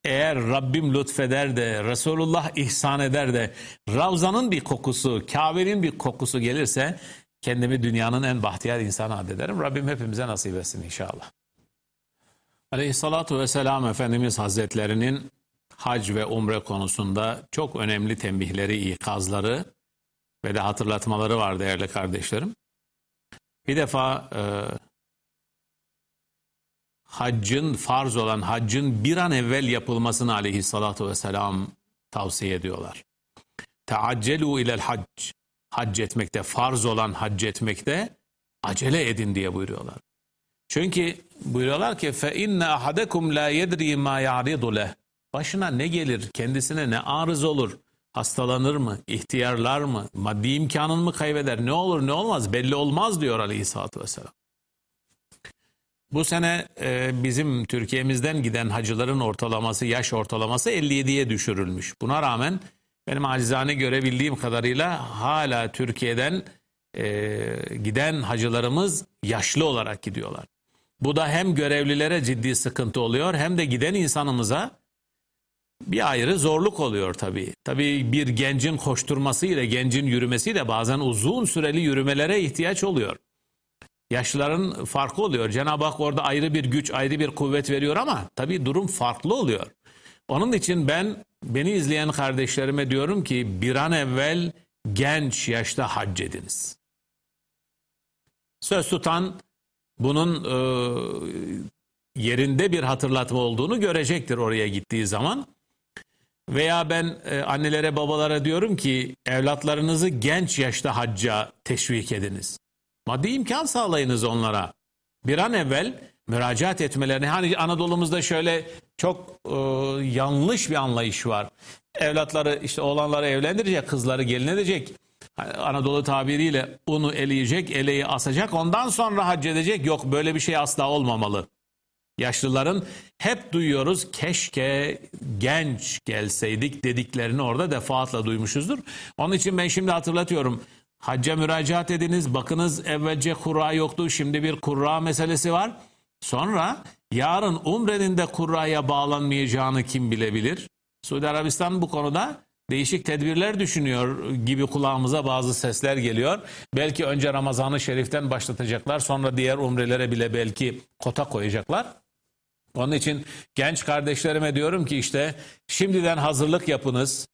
eğer Rabbim lütfeder de Resulullah ihsan eder de Ravza'nın bir kokusu, Kabe'nin bir kokusu gelirse kendimi dünyanın en bahtiyar insanı addederim. Rabbim hepimize nasip etsin inşallah. Aleyhissalatu vesselam Efendimiz Hazretlerinin hac ve umre konusunda çok önemli tembihleri, ikazları ve de hatırlatmaları var değerli kardeşlerim. Bir defa e, haccın, farz olan haccın bir an evvel yapılmasını aleyhissalatu vesselam tavsiye ediyorlar. Teaccelu ilel hac. Hac etmekte, farz olan hac etmekte acele edin diye buyuruyorlar. Çünkü buyuruyorlar ki fe inne ahadekum la yedri ma ya'ridu leh. Başına ne gelir, kendisine ne arız olur, hastalanır mı, ihtiyarlar mı, maddi imkanını mı kaybeder, ne olur ne olmaz belli olmaz diyor aleyhissalatü vesselam. Bu sene e, bizim Türkiye'mizden giden hacıların ortalaması, yaş ortalaması 57'ye düşürülmüş. Buna rağmen benim acizane görebildiğim kadarıyla hala Türkiye'den e, giden hacılarımız yaşlı olarak gidiyorlar. Bu da hem görevlilere ciddi sıkıntı oluyor hem de giden insanımıza bir ayrı zorluk oluyor tabii. Tabii bir gencin koşturması ile gencin yürümesi de bazen uzun süreli yürümelere ihtiyaç oluyor. Yaşlıların farkı oluyor. Cenab-ı Hak orada ayrı bir güç, ayrı bir kuvvet veriyor ama tabii durum farklı oluyor. Onun için ben beni izleyen kardeşlerime diyorum ki bir an evvel genç yaşta hac ediniz. Söz tutan bunun e, yerinde bir hatırlatma olduğunu görecektir oraya gittiği zaman. Veya ben e, annelere babalara diyorum ki evlatlarınızı genç yaşta hacca teşvik ediniz. Maddi imkan sağlayınız onlara. Bir an evvel müracaat etmelerini hani Anadolu'muzda şöyle çok e, yanlış bir anlayış var. Evlatları işte oğlanları evlendirecek, kızları gelin edecek. Anadolu tabiriyle unu eleyecek, eleği asacak, ondan sonra hac edecek. Yok böyle bir şey asla olmamalı. Yaşlıların hep duyuyoruz keşke genç gelseydik dediklerini orada defaatla duymuşuzdur. Onun için ben şimdi hatırlatıyorum. Hacca müracaat ediniz. Bakınız evvelce kurra yoktu. Şimdi bir kurra meselesi var. Sonra yarın umrenin de kurraya bağlanmayacağını kim bilebilir? Suudi Arabistan bu konuda değişik tedbirler düşünüyor gibi kulağımıza bazı sesler geliyor. Belki önce Ramazan-ı Şerif'ten başlatacaklar. Sonra diğer umrelere bile belki kota koyacaklar. Onun için genç kardeşlerime diyorum ki işte şimdiden hazırlık yapınız.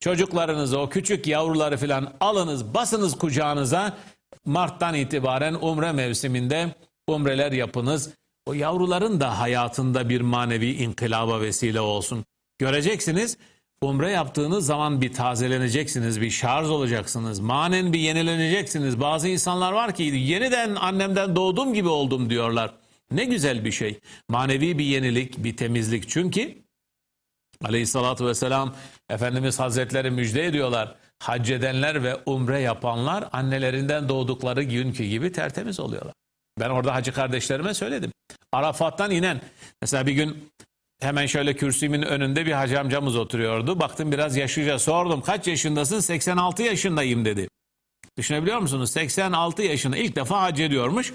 Çocuklarınızı, o küçük yavruları filan alınız, basınız kucağınıza. Mart'tan itibaren umre mevsiminde umreler yapınız. O yavruların da hayatında bir manevi inkılaba vesile olsun. Göreceksiniz umre yaptığınız zaman bir tazeleneceksiniz, bir şarj olacaksınız. Manen bir yenileneceksiniz. Bazı insanlar var ki yeniden annemden doğdum gibi oldum diyorlar. Ne güzel bir şey. Manevi bir yenilik, bir temizlik. Çünkü aleyhissalatü vesselam Efendimiz Hazretleri müjde ediyorlar. Hac edenler ve umre yapanlar annelerinden doğdukları günkü gibi tertemiz oluyorlar. Ben orada hacı kardeşlerime söyledim. Arafat'tan inen, mesela bir gün hemen şöyle kürsümün önünde bir hacı amcamız oturuyordu. Baktım biraz yaşlıca sordum kaç yaşındasın? 86 yaşındayım dedi. Düşünebiliyor musunuz? 86 yaşında ilk defa hac ediyormuş.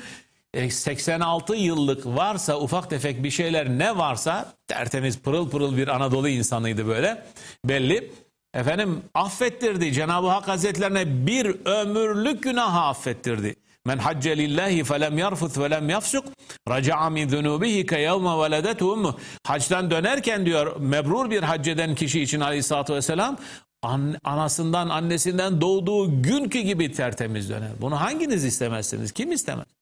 86 e, yıllık varsa ufak tefek bir şeyler ne varsa tertemiz pırıl pırıl bir Anadolu insanıydı böyle belli. Efendim affettirdi Cenab-ı Hak Hazretlerine bir ömürlük günahı affettirdi. Men hacce lillahi felem yarfut ve lem yafsuk raca'a min zunubihi ke yevme veledetu ummu. Hacdan dönerken diyor mebrur bir hacceden kişi için aleyhissalatü vesselam an, anasından annesinden doğduğu günkü gibi tertemiz döner. Bunu hanginiz istemezsiniz? Kim istemez?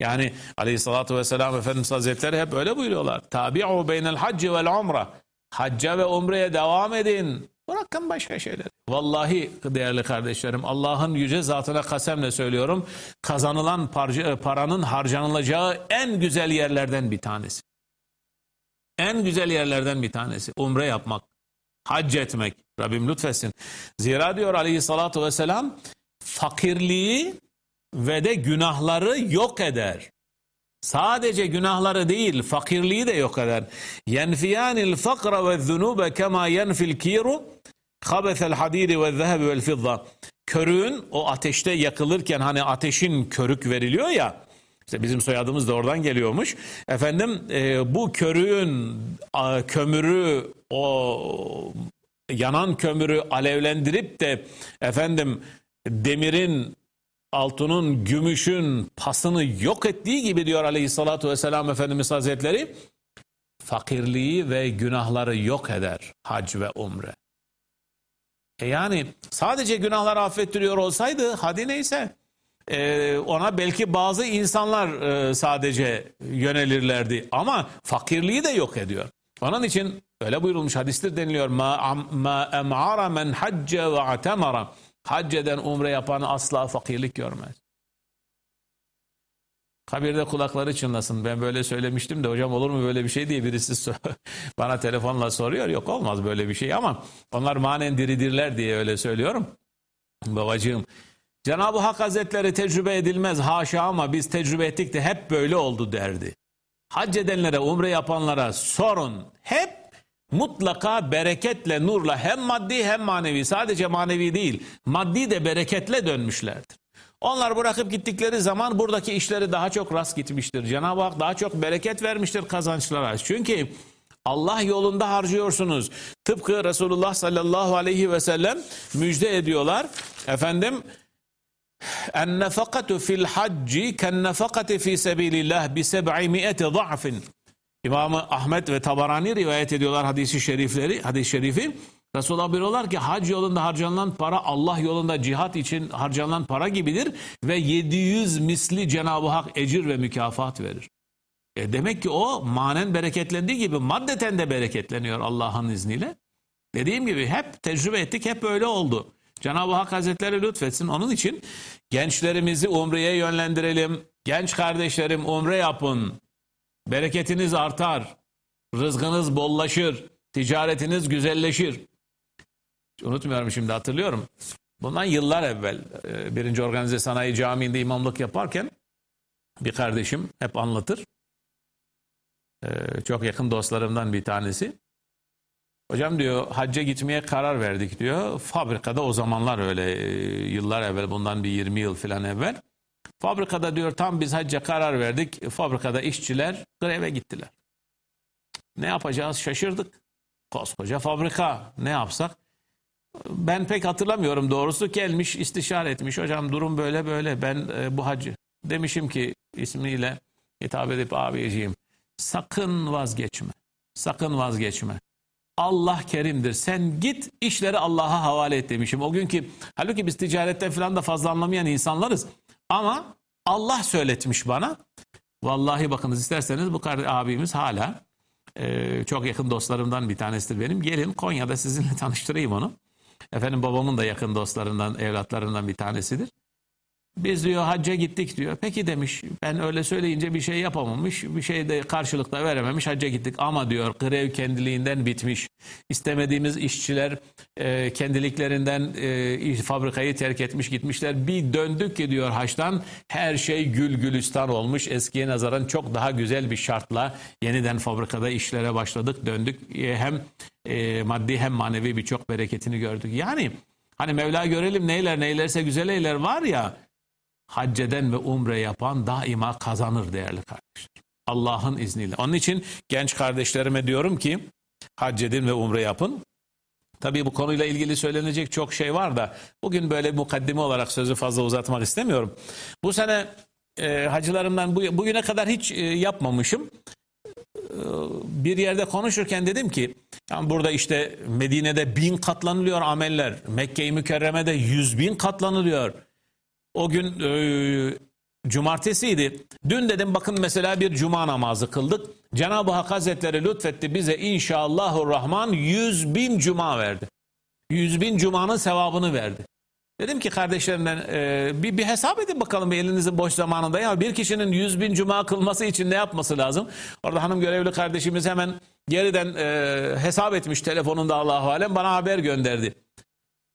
Yani aleyhissalatü vesselam Efendimiz Hazretleri hep öyle buyuruyorlar. Tabi'u beynel hacci vel umre. Hacca ve umreye devam edin. Bırakın başka şeyler. Vallahi değerli kardeşlerim Allah'ın yüce zatına kasemle söylüyorum. Kazanılan paranın harcanılacağı en güzel yerlerden bir tanesi. En güzel yerlerden bir tanesi. Umre yapmak. Hac etmek. Rabbim lütfetsin. Zira diyor aleyhissalatü vesselam fakirliği ve de günahları yok eder. Sadece günahları değil, fakirliği de yok eder. Yenfiyanil fakra ve zunube kema yenfil kiru habesel hadidi ve zehebi vel fidda. Körüğün o ateşte yakılırken hani ateşin körük veriliyor ya, işte bizim soyadımız da oradan geliyormuş. Efendim e, bu körüğün a, kömürü o yanan kömürü alevlendirip de efendim demirin altının, gümüşün pasını yok ettiği gibi diyor aleyhissalatu vesselam Efendimiz Hazretleri, fakirliği ve günahları yok eder hac ve umre. E yani sadece günahları affettiriyor olsaydı hadi neyse e, ona belki bazı insanlar e, sadece yönelirlerdi ama fakirliği de yok ediyor. Onun için öyle buyurulmuş hadistir deniliyor. Ma, ma em'ara men hacce ve. Hac eden umre yapan asla fakirlik görmez. Kabirde kulakları çınlasın. Ben böyle söylemiştim de hocam olur mu böyle bir şey diye birisi bana telefonla soruyor. Yok olmaz böyle bir şey ama onlar manen diridirler diye öyle söylüyorum. Babacığım Cenab-ı Hak Hazretleri tecrübe edilmez haşa ama biz tecrübe ettik de hep böyle oldu derdi. Hac edenlere, umre yapanlara sorun. Hep mutlaka bereketle, nurla hem maddi hem manevi sadece manevi değil maddi de bereketle dönmüşlerdir. Onlar bırakıp gittikleri zaman buradaki işleri daha çok rast gitmiştir. Cenab-ı Hak daha çok bereket vermiştir kazançlara. Çünkü Allah yolunda harcıyorsunuz. Tıpkı Resulullah sallallahu aleyhi ve sellem müjde ediyorlar. Efendim en nefakatu fil hacci ken nefakati fi sebilillah bi seb'imi'eti za'fin. İmam Ahmet ve Tabarani rivayet ediyorlar hadisi şerifleri, hadis-i şerifi. Resulullah buyuruyorlar ki hac yolunda harcanan para Allah yolunda cihat için harcanan para gibidir ve 700 misli Cenab-ı Hak ecir ve mükafat verir. E demek ki o manen bereketlendiği gibi maddeten de bereketleniyor Allah'ın izniyle. Dediğim gibi hep tecrübe ettik, hep böyle oldu. Cenab-ı Hak Hazretleri lütfetsin. Onun için gençlerimizi umreye yönlendirelim. Genç kardeşlerim umre yapın. Bereketiniz artar. Rızkınız bollaşır. Ticaretiniz güzelleşir. Unutmuyorum şimdi hatırlıyorum. Bundan yıllar evvel e, birinci organize sanayi camiinde imamlık yaparken bir kardeşim hep anlatır. E, çok yakın dostlarımdan bir tanesi. Hocam diyor hacca gitmeye karar verdik diyor. Fabrikada o zamanlar öyle e, yıllar evvel bundan bir 20 yıl falan evvel. Fabrikada diyor tam biz hacca karar verdik. Fabrikada işçiler greve gittiler. Ne yapacağız şaşırdık. Koskoca fabrika ne yapsak? Ben pek hatırlamıyorum doğrusu gelmiş istişare etmiş. Hocam durum böyle böyle ben e, bu hacı demişim ki ismiyle hitap edip abiciğim sakın vazgeçme. Sakın vazgeçme. Allah kerimdir. Sen git işleri Allah'a havale et demişim. O günkü halbuki biz ticaretten falan da fazla anlamayan insanlarız. Ama Allah söyletmiş bana. Vallahi bakınız isterseniz bu abimiz hala e, çok yakın dostlarımdan bir tanesidir benim. Gelin Konya'da sizinle tanıştırayım onu. Efendim babamın da yakın dostlarından, evlatlarından bir tanesidir. Biz diyor hacca gittik diyor. Peki demiş ben öyle söyleyince bir şey yapamamış. Bir şey de karşılıkta verememiş hacca gittik. Ama diyor grev kendiliğinden bitmiş. İstemediğimiz işçiler e, kendiliklerinden e, fabrikayı terk etmiş gitmişler. Bir döndük ki diyor haçtan her şey gül gülistan olmuş. Eskiye nazaran çok daha güzel bir şartla yeniden fabrikada işlere başladık. Döndük e, hem e, maddi hem manevi birçok bereketini gördük. Yani hani Mevla görelim neyler neylerse güzel eyler var ya hacceden ve umre yapan daima kazanır değerli kardeşler. Allah'ın izniyle. Onun için genç kardeşlerime diyorum ki haccedin ve umre yapın. Tabii bu konuyla ilgili söylenecek çok şey var da bugün böyle mukaddime olarak sözü fazla uzatmak istemiyorum. Bu sene e, hacılarımdan bu, bugüne kadar hiç e, yapmamışım. E, bir yerde konuşurken dedim ki yani burada işte Medine'de bin katlanılıyor ameller. Mekke-i Mükerreme'de yüz bin katlanılıyor. O gün e, cumartesiydi. Dün dedim bakın mesela bir cuma namazı kıldık. Cenab-ı Hak Hazretleri lütfetti bize inşallahurrahman yüz bin cuma verdi. Yüz bin cumanın sevabını verdi. Dedim ki kardeşlerimden e, bir, bir hesap edin bakalım elinizin boş zamanında. Ya bir kişinin yüz bin cuma kılması için ne yapması lazım? Orada hanım görevli kardeşimiz hemen geriden e, hesap etmiş telefonunda Allahu Alem bana haber gönderdi.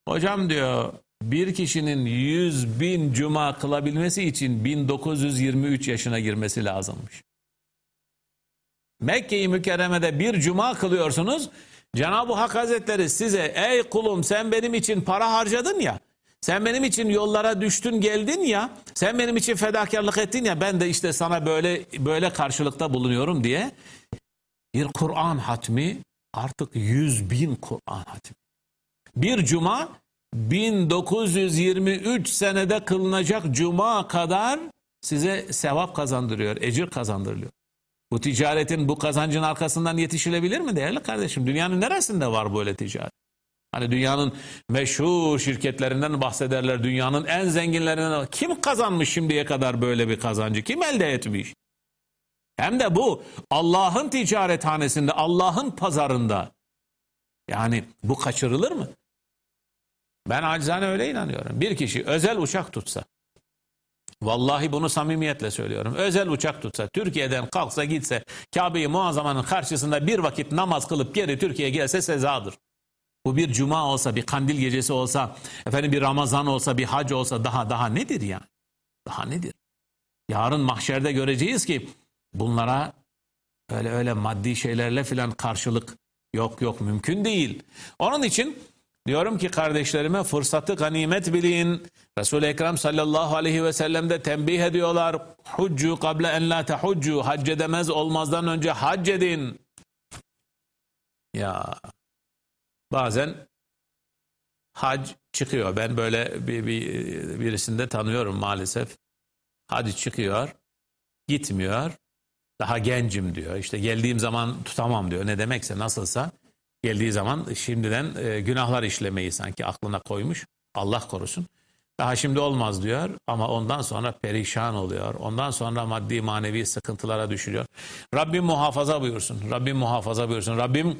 Hocam diyor bir kişinin 100 bin cuma kılabilmesi için 1923 yaşına girmesi lazımmış. Mekke-i Mükerreme'de bir cuma kılıyorsunuz. Cenab-ı Hak Hazretleri size ey kulum sen benim için para harcadın ya. Sen benim için yollara düştün geldin ya. Sen benim için fedakarlık ettin ya. Ben de işte sana böyle böyle karşılıkta bulunuyorum diye. Bir Kur'an hatmi artık yüz bin Kur'an hatmi. Bir cuma 1923 senede kılınacak cuma kadar size sevap kazandırıyor, ecir kazandırılıyor. Bu ticaretin, bu kazancın arkasından yetişilebilir mi değerli kardeşim? Dünyanın neresinde var böyle ticaret? Hani dünyanın meşhur şirketlerinden bahsederler. Dünyanın en zenginlerinden. Kim kazanmış şimdiye kadar böyle bir kazancı? Kim elde etmiş? Hem de bu Allah'ın ticarethanesinde, Allah'ın pazarında. Yani bu kaçırılır mı? Ben acizane öyle inanıyorum. Bir kişi özel uçak tutsa, vallahi bunu samimiyetle söylüyorum. Özel uçak tutsa, Türkiye'den kalksa gitse, Kabe-i Muazzama'nın karşısında bir vakit namaz kılıp geri Türkiye'ye gelse sezadır. Bu bir cuma olsa, bir kandil gecesi olsa, efendim bir Ramazan olsa, bir hac olsa daha daha nedir yani? Daha nedir? Yarın mahşerde göreceğiz ki bunlara öyle öyle maddi şeylerle filan karşılık yok yok mümkün değil. Onun için diyorum ki kardeşlerime fırsatı ganimet bilin. Resul-i Ekrem sallallahu aleyhi ve sellem de tembih ediyorlar. Huccu kable en la tehudcu. Hac edemez olmazdan önce hac edin. Ya bazen hac çıkıyor. Ben böyle bir, bir birisinde tanıyorum maalesef. Hac çıkıyor, gitmiyor. Daha gencim diyor. İşte geldiğim zaman tutamam diyor. Ne demekse nasılsa geldiği zaman şimdiden e, günahlar işlemeyi sanki aklına koymuş. Allah korusun. Daha şimdi olmaz diyor ama ondan sonra perişan oluyor. Ondan sonra maddi manevi sıkıntılara düşürüyor. Rabbim muhafaza buyursun. Rabbim muhafaza buyursun. Rabbim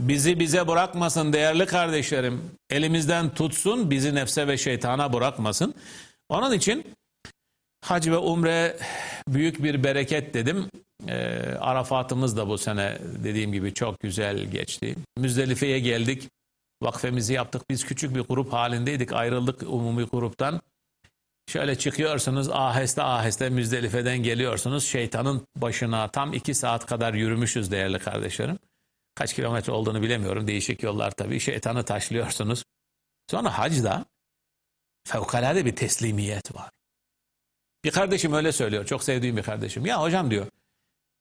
bizi bize bırakmasın değerli kardeşlerim. Elimizden tutsun, bizi nefse ve şeytana bırakmasın. Onun için hac ve umre büyük bir bereket dedim. E, Arafat'ımız da bu sene dediğim gibi çok güzel geçti. Müzdelife'ye geldik. Vakfemizi yaptık. Biz küçük bir grup halindeydik. Ayrıldık umumi gruptan. Şöyle çıkıyorsunuz aheste aheste Müzdelife'den geliyorsunuz. Şeytanın başına tam iki saat kadar yürümüşüz değerli kardeşlerim. Kaç kilometre olduğunu bilemiyorum. Değişik yollar tabii. Şeytanı taşlıyorsunuz. Sonra hacda fevkalade bir teslimiyet var. Bir kardeşim öyle söylüyor. Çok sevdiğim bir kardeşim. Ya hocam diyor.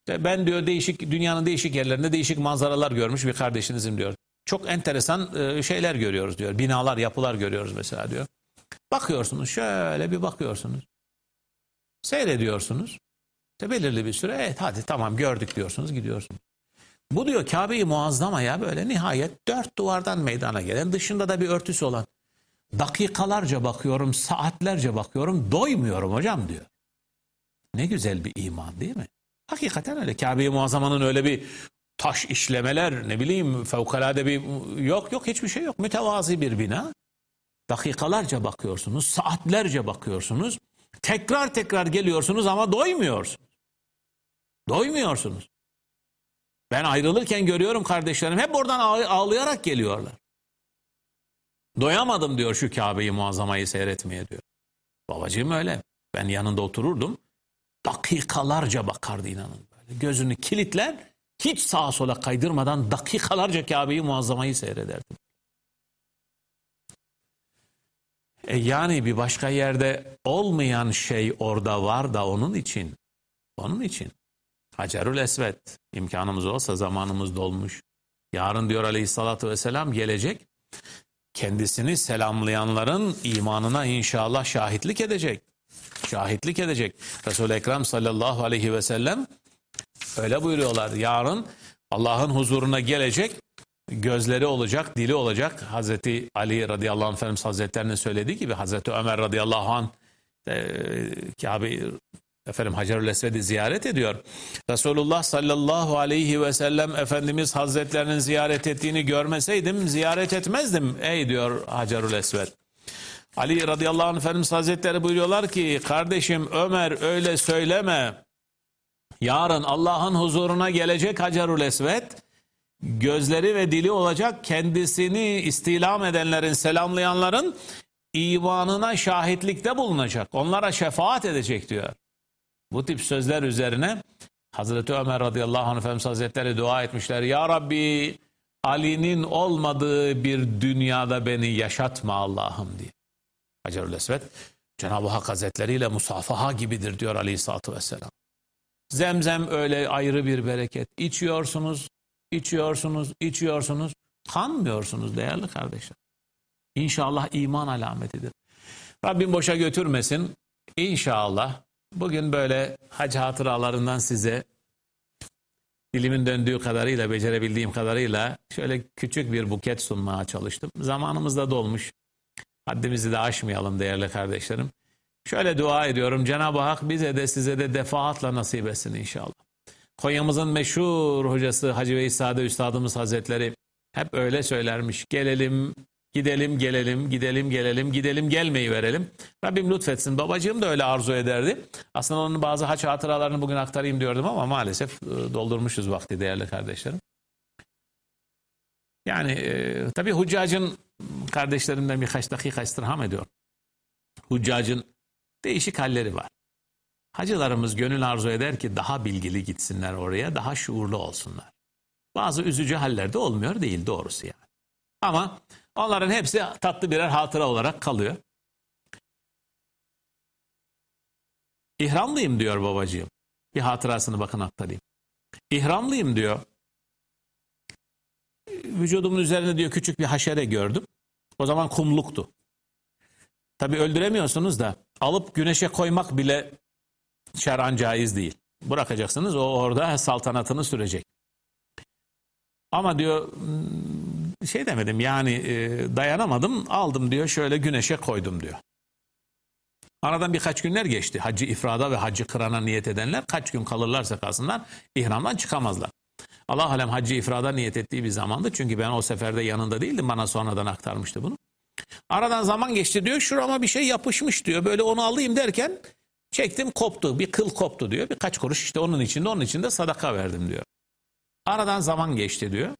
Ben diyor değişik dünyanın değişik yerlerinde değişik manzaralar görmüş bir kardeşinizim diyor. Çok enteresan e, şeyler görüyoruz diyor. Binalar, yapılar görüyoruz mesela diyor. Bakıyorsunuz şöyle bir bakıyorsunuz. Seyrediyorsunuz. İşte belirli bir süre evet hadi tamam gördük diyorsunuz gidiyorsunuz. Bu diyor Kabe-i Muazzama'ya böyle nihayet dört duvardan meydana gelen dışında da bir örtüsü olan. Dakikalarca bakıyorum, saatlerce bakıyorum, doymuyorum hocam diyor. Ne güzel bir iman değil mi? Hakikaten öyle. Kabe-i Muazzama'nın öyle bir taş işlemeler, ne bileyim fevkalade bir yok yok hiçbir şey yok. Mütevazi bir bina. Dakikalarca bakıyorsunuz, saatlerce bakıyorsunuz. Tekrar tekrar geliyorsunuz ama doymuyorsunuz. Doymuyorsunuz. Ben ayrılırken görüyorum kardeşlerim hep oradan ağlayarak geliyorlar. Doyamadım diyor şu Kabe'yi muazzamayı seyretmeye diyor. Babacığım öyle. Ben yanında otururdum. Dakikalarca bakardı inanın. Böyle. Gözünü kilitler hiç sağa sola kaydırmadan dakikalarca Kabe'yi muazzamayı seyrederdim. E yani bir başka yerde olmayan şey orada var da onun için. Onun için. Hacerül Esved imkanımız olsa zamanımız dolmuş. Yarın diyor aleyhissalatü vesselam gelecek. Kendisini selamlayanların imanına inşallah şahitlik edecek. Şahitlik edecek. Resul-i Ekrem sallallahu aleyhi ve sellem öyle buyuruyorlar. Yarın Allah'ın huzuruna gelecek gözleri olacak, dili olacak. Hazreti Ali radıyallahu anh Hazretlerinin söylediği gibi Hazreti Ömer radıyallahu anh e, Kabe efendim Hacerül Esved'i ziyaret ediyor. Resulullah sallallahu aleyhi ve sellem Efendimiz Hazretlerinin ziyaret ettiğini görmeseydim ziyaret etmezdim ey diyor Hacerül Esved. Ali radıyallahu anh Efendimiz Hazretleri buyuruyorlar ki kardeşim Ömer öyle söyleme. Yarın Allah'ın huzuruna gelecek Hacerül Esved gözleri ve dili olacak kendisini istilam edenlerin selamlayanların imanına şahitlikte bulunacak. Onlara şefaat edecek diyor. Bu tip sözler üzerine Hazreti Ömer radıyallahu anh Efendimiz Hazretleri dua etmişler. Ya Rabbi Ali'nin olmadığı bir dünyada beni yaşatma Allah'ım diye. Hacerül Esved Cenab-ı Hak Hazretleri ile musafaha gibidir diyor aleyhissalatü vesselam. Zemzem öyle ayrı bir bereket. İçiyorsunuz, içiyorsunuz, içiyorsunuz. Kanmıyorsunuz değerli kardeşler. İnşallah iman alametidir. Rabbim boşa götürmesin. İnşallah bugün böyle hac hatıralarından size dilimin döndüğü kadarıyla, becerebildiğim kadarıyla şöyle küçük bir buket sunmaya çalıştım. Zamanımız da dolmuş. Haddimizi de aşmayalım değerli kardeşlerim. Şöyle dua ediyorum. Cenab-ı Hak bize de size de defaatla nasip etsin inşallah. Konya'mızın meşhur hocası Hacı Veysade Üstadımız Hazretleri hep öyle söylermiş. Gelelim, gidelim, gelelim, gidelim, gelelim, gidelim, gelmeyi verelim. Rabbim lütfetsin. Babacığım da öyle arzu ederdi. Aslında onun bazı haç hatıralarını bugün aktarayım diyordum ama maalesef e, doldurmuşuz vakti değerli kardeşlerim. Yani e, tabii Huccac'ın kardeşlerimden birkaç dakika istirham ediyor. Huccac'ın değişik halleri var. Hacılarımız gönül arzu eder ki daha bilgili gitsinler oraya, daha şuurlu olsunlar. Bazı üzücü haller de olmuyor değil doğrusu yani. Ama onların hepsi tatlı birer hatıra olarak kalıyor. İhramlıyım diyor babacığım. Bir hatırasını bakın aktarayım. İhramlıyım diyor. Vücudumun üzerinde diyor küçük bir haşere gördüm. O zaman kumluktu. Tabi öldüremiyorsunuz da alıp güneşe koymak bile şer'an caiz değil. Bırakacaksınız o orada saltanatını sürecek. Ama diyor hmm, şey demedim yani e, dayanamadım aldım diyor şöyle güneşe koydum diyor. Aradan birkaç günler geçti. Hacı ifrada ve hacı kırana niyet edenler kaç gün kalırlarsa kalsınlar ihramdan çıkamazlar. Allah alem hacı ifrada niyet ettiği bir zamandı. Çünkü ben o seferde yanında değildim. Bana sonradan aktarmıştı bunu. Aradan zaman geçti diyor. Şurama bir şey yapışmış diyor. Böyle onu alayım derken çektim koptu. Bir kıl koptu diyor. Birkaç kuruş işte onun içinde onun içinde sadaka verdim diyor. Aradan zaman geçti diyor.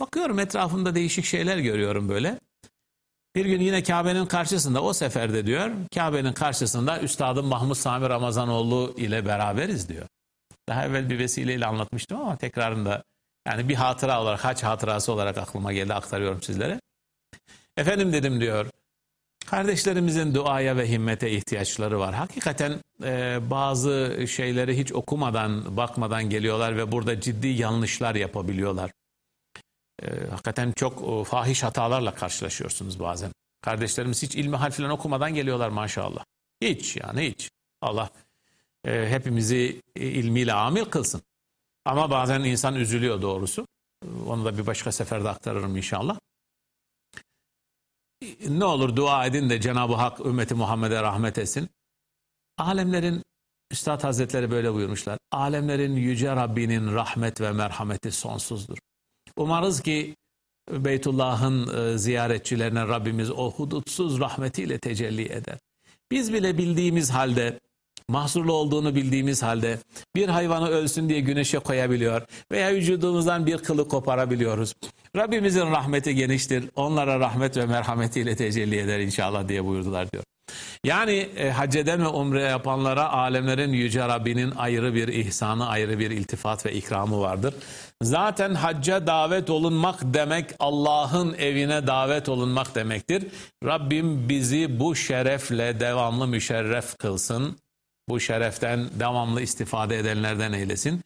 Bakıyorum etrafımda değişik şeyler görüyorum böyle. Bir gün yine Kabe'nin karşısında o seferde diyor. Kabe'nin karşısında Üstadım Mahmut Sami Ramazanoğlu ile beraberiz diyor. Daha evvel bir vesileyle anlatmıştım ama tekrarında yani bir hatıra olarak, haç hatırası olarak aklıma geldi aktarıyorum sizlere. Efendim dedim diyor. Kardeşlerimizin duaya ve himmete ihtiyaçları var. Hakikaten e, bazı şeyleri hiç okumadan, bakmadan geliyorlar ve burada ciddi yanlışlar yapabiliyorlar. E, hakikaten çok e, fahiş hatalarla karşılaşıyorsunuz bazen. Kardeşlerimiz hiç ilmi hal falan okumadan geliyorlar maşallah. Hiç yani hiç. Allah e, hepimizi ilmiyle amil kılsın. Ama bazen insan üzülüyor doğrusu. Onu da bir başka seferde aktarırım inşallah. Ne olur dua edin de Cenab-ı Hak ümmeti Muhammed'e rahmet etsin. Alemlerin Üstad Hazretleri böyle buyurmuşlar. Alemlerin yüce Rabbinin rahmet ve merhameti sonsuzdur. Umarız ki Beytullah'ın e, ziyaretçilerine Rabbimiz o hudutsuz rahmetiyle tecelli eder. Biz bile bildiğimiz halde mahsurlu olduğunu bildiğimiz halde bir hayvanı ölsün diye güneşe koyabiliyor veya vücudumuzdan bir kılı koparabiliyoruz. Rabbimizin rahmeti geniştir. Onlara rahmet ve merhametiyle tecelli eder inşallah diye buyurdular diyor. Yani e, hacceden ve umre yapanlara alemlerin yüce Rabbinin ayrı bir ihsanı, ayrı bir iltifat ve ikramı vardır. Zaten hacca davet olunmak demek Allah'ın evine davet olunmak demektir. Rabbim bizi bu şerefle devamlı müşerref kılsın. Bu şereften devamlı istifade edenlerden eylesin.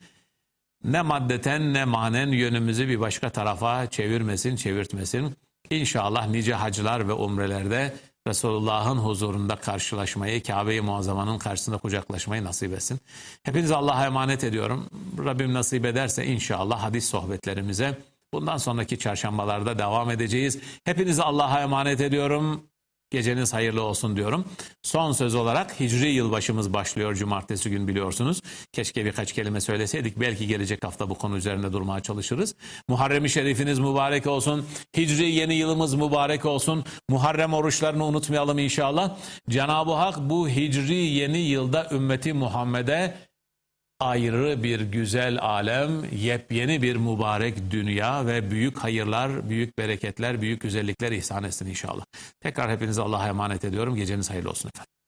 Ne maddeten ne manen yönümüzü bir başka tarafa çevirmesin, çevirtmesin. İnşallah nice hacılar ve umrelerde Resulullah'ın huzurunda karşılaşmayı, Kabe-i Muazzama'nın karşısında kucaklaşmayı nasip etsin. Hepinizi Allah'a emanet ediyorum. Rabbim nasip ederse inşallah hadis sohbetlerimize bundan sonraki çarşambalarda devam edeceğiz. Hepinizi Allah'a emanet ediyorum. Geceniz hayırlı olsun diyorum. Son söz olarak Hicri yılbaşımız başlıyor cumartesi gün biliyorsunuz. Keşke birkaç kelime söyleseydik. Belki gelecek hafta bu konu üzerinde durmaya çalışırız. Muharrem-i Şerifiniz mübarek olsun. Hicri yeni yılımız mübarek olsun. Muharrem oruçlarını unutmayalım inşallah. Cenab-ı Hak bu Hicri yeni yılda ümmeti Muhammed'e ayrı bir güzel alem, yepyeni bir mübarek dünya ve büyük hayırlar, büyük bereketler, büyük güzellikler ihsan etsin inşallah. Tekrar hepinizi Allah'a emanet ediyorum. Geceniz hayırlı olsun efendim.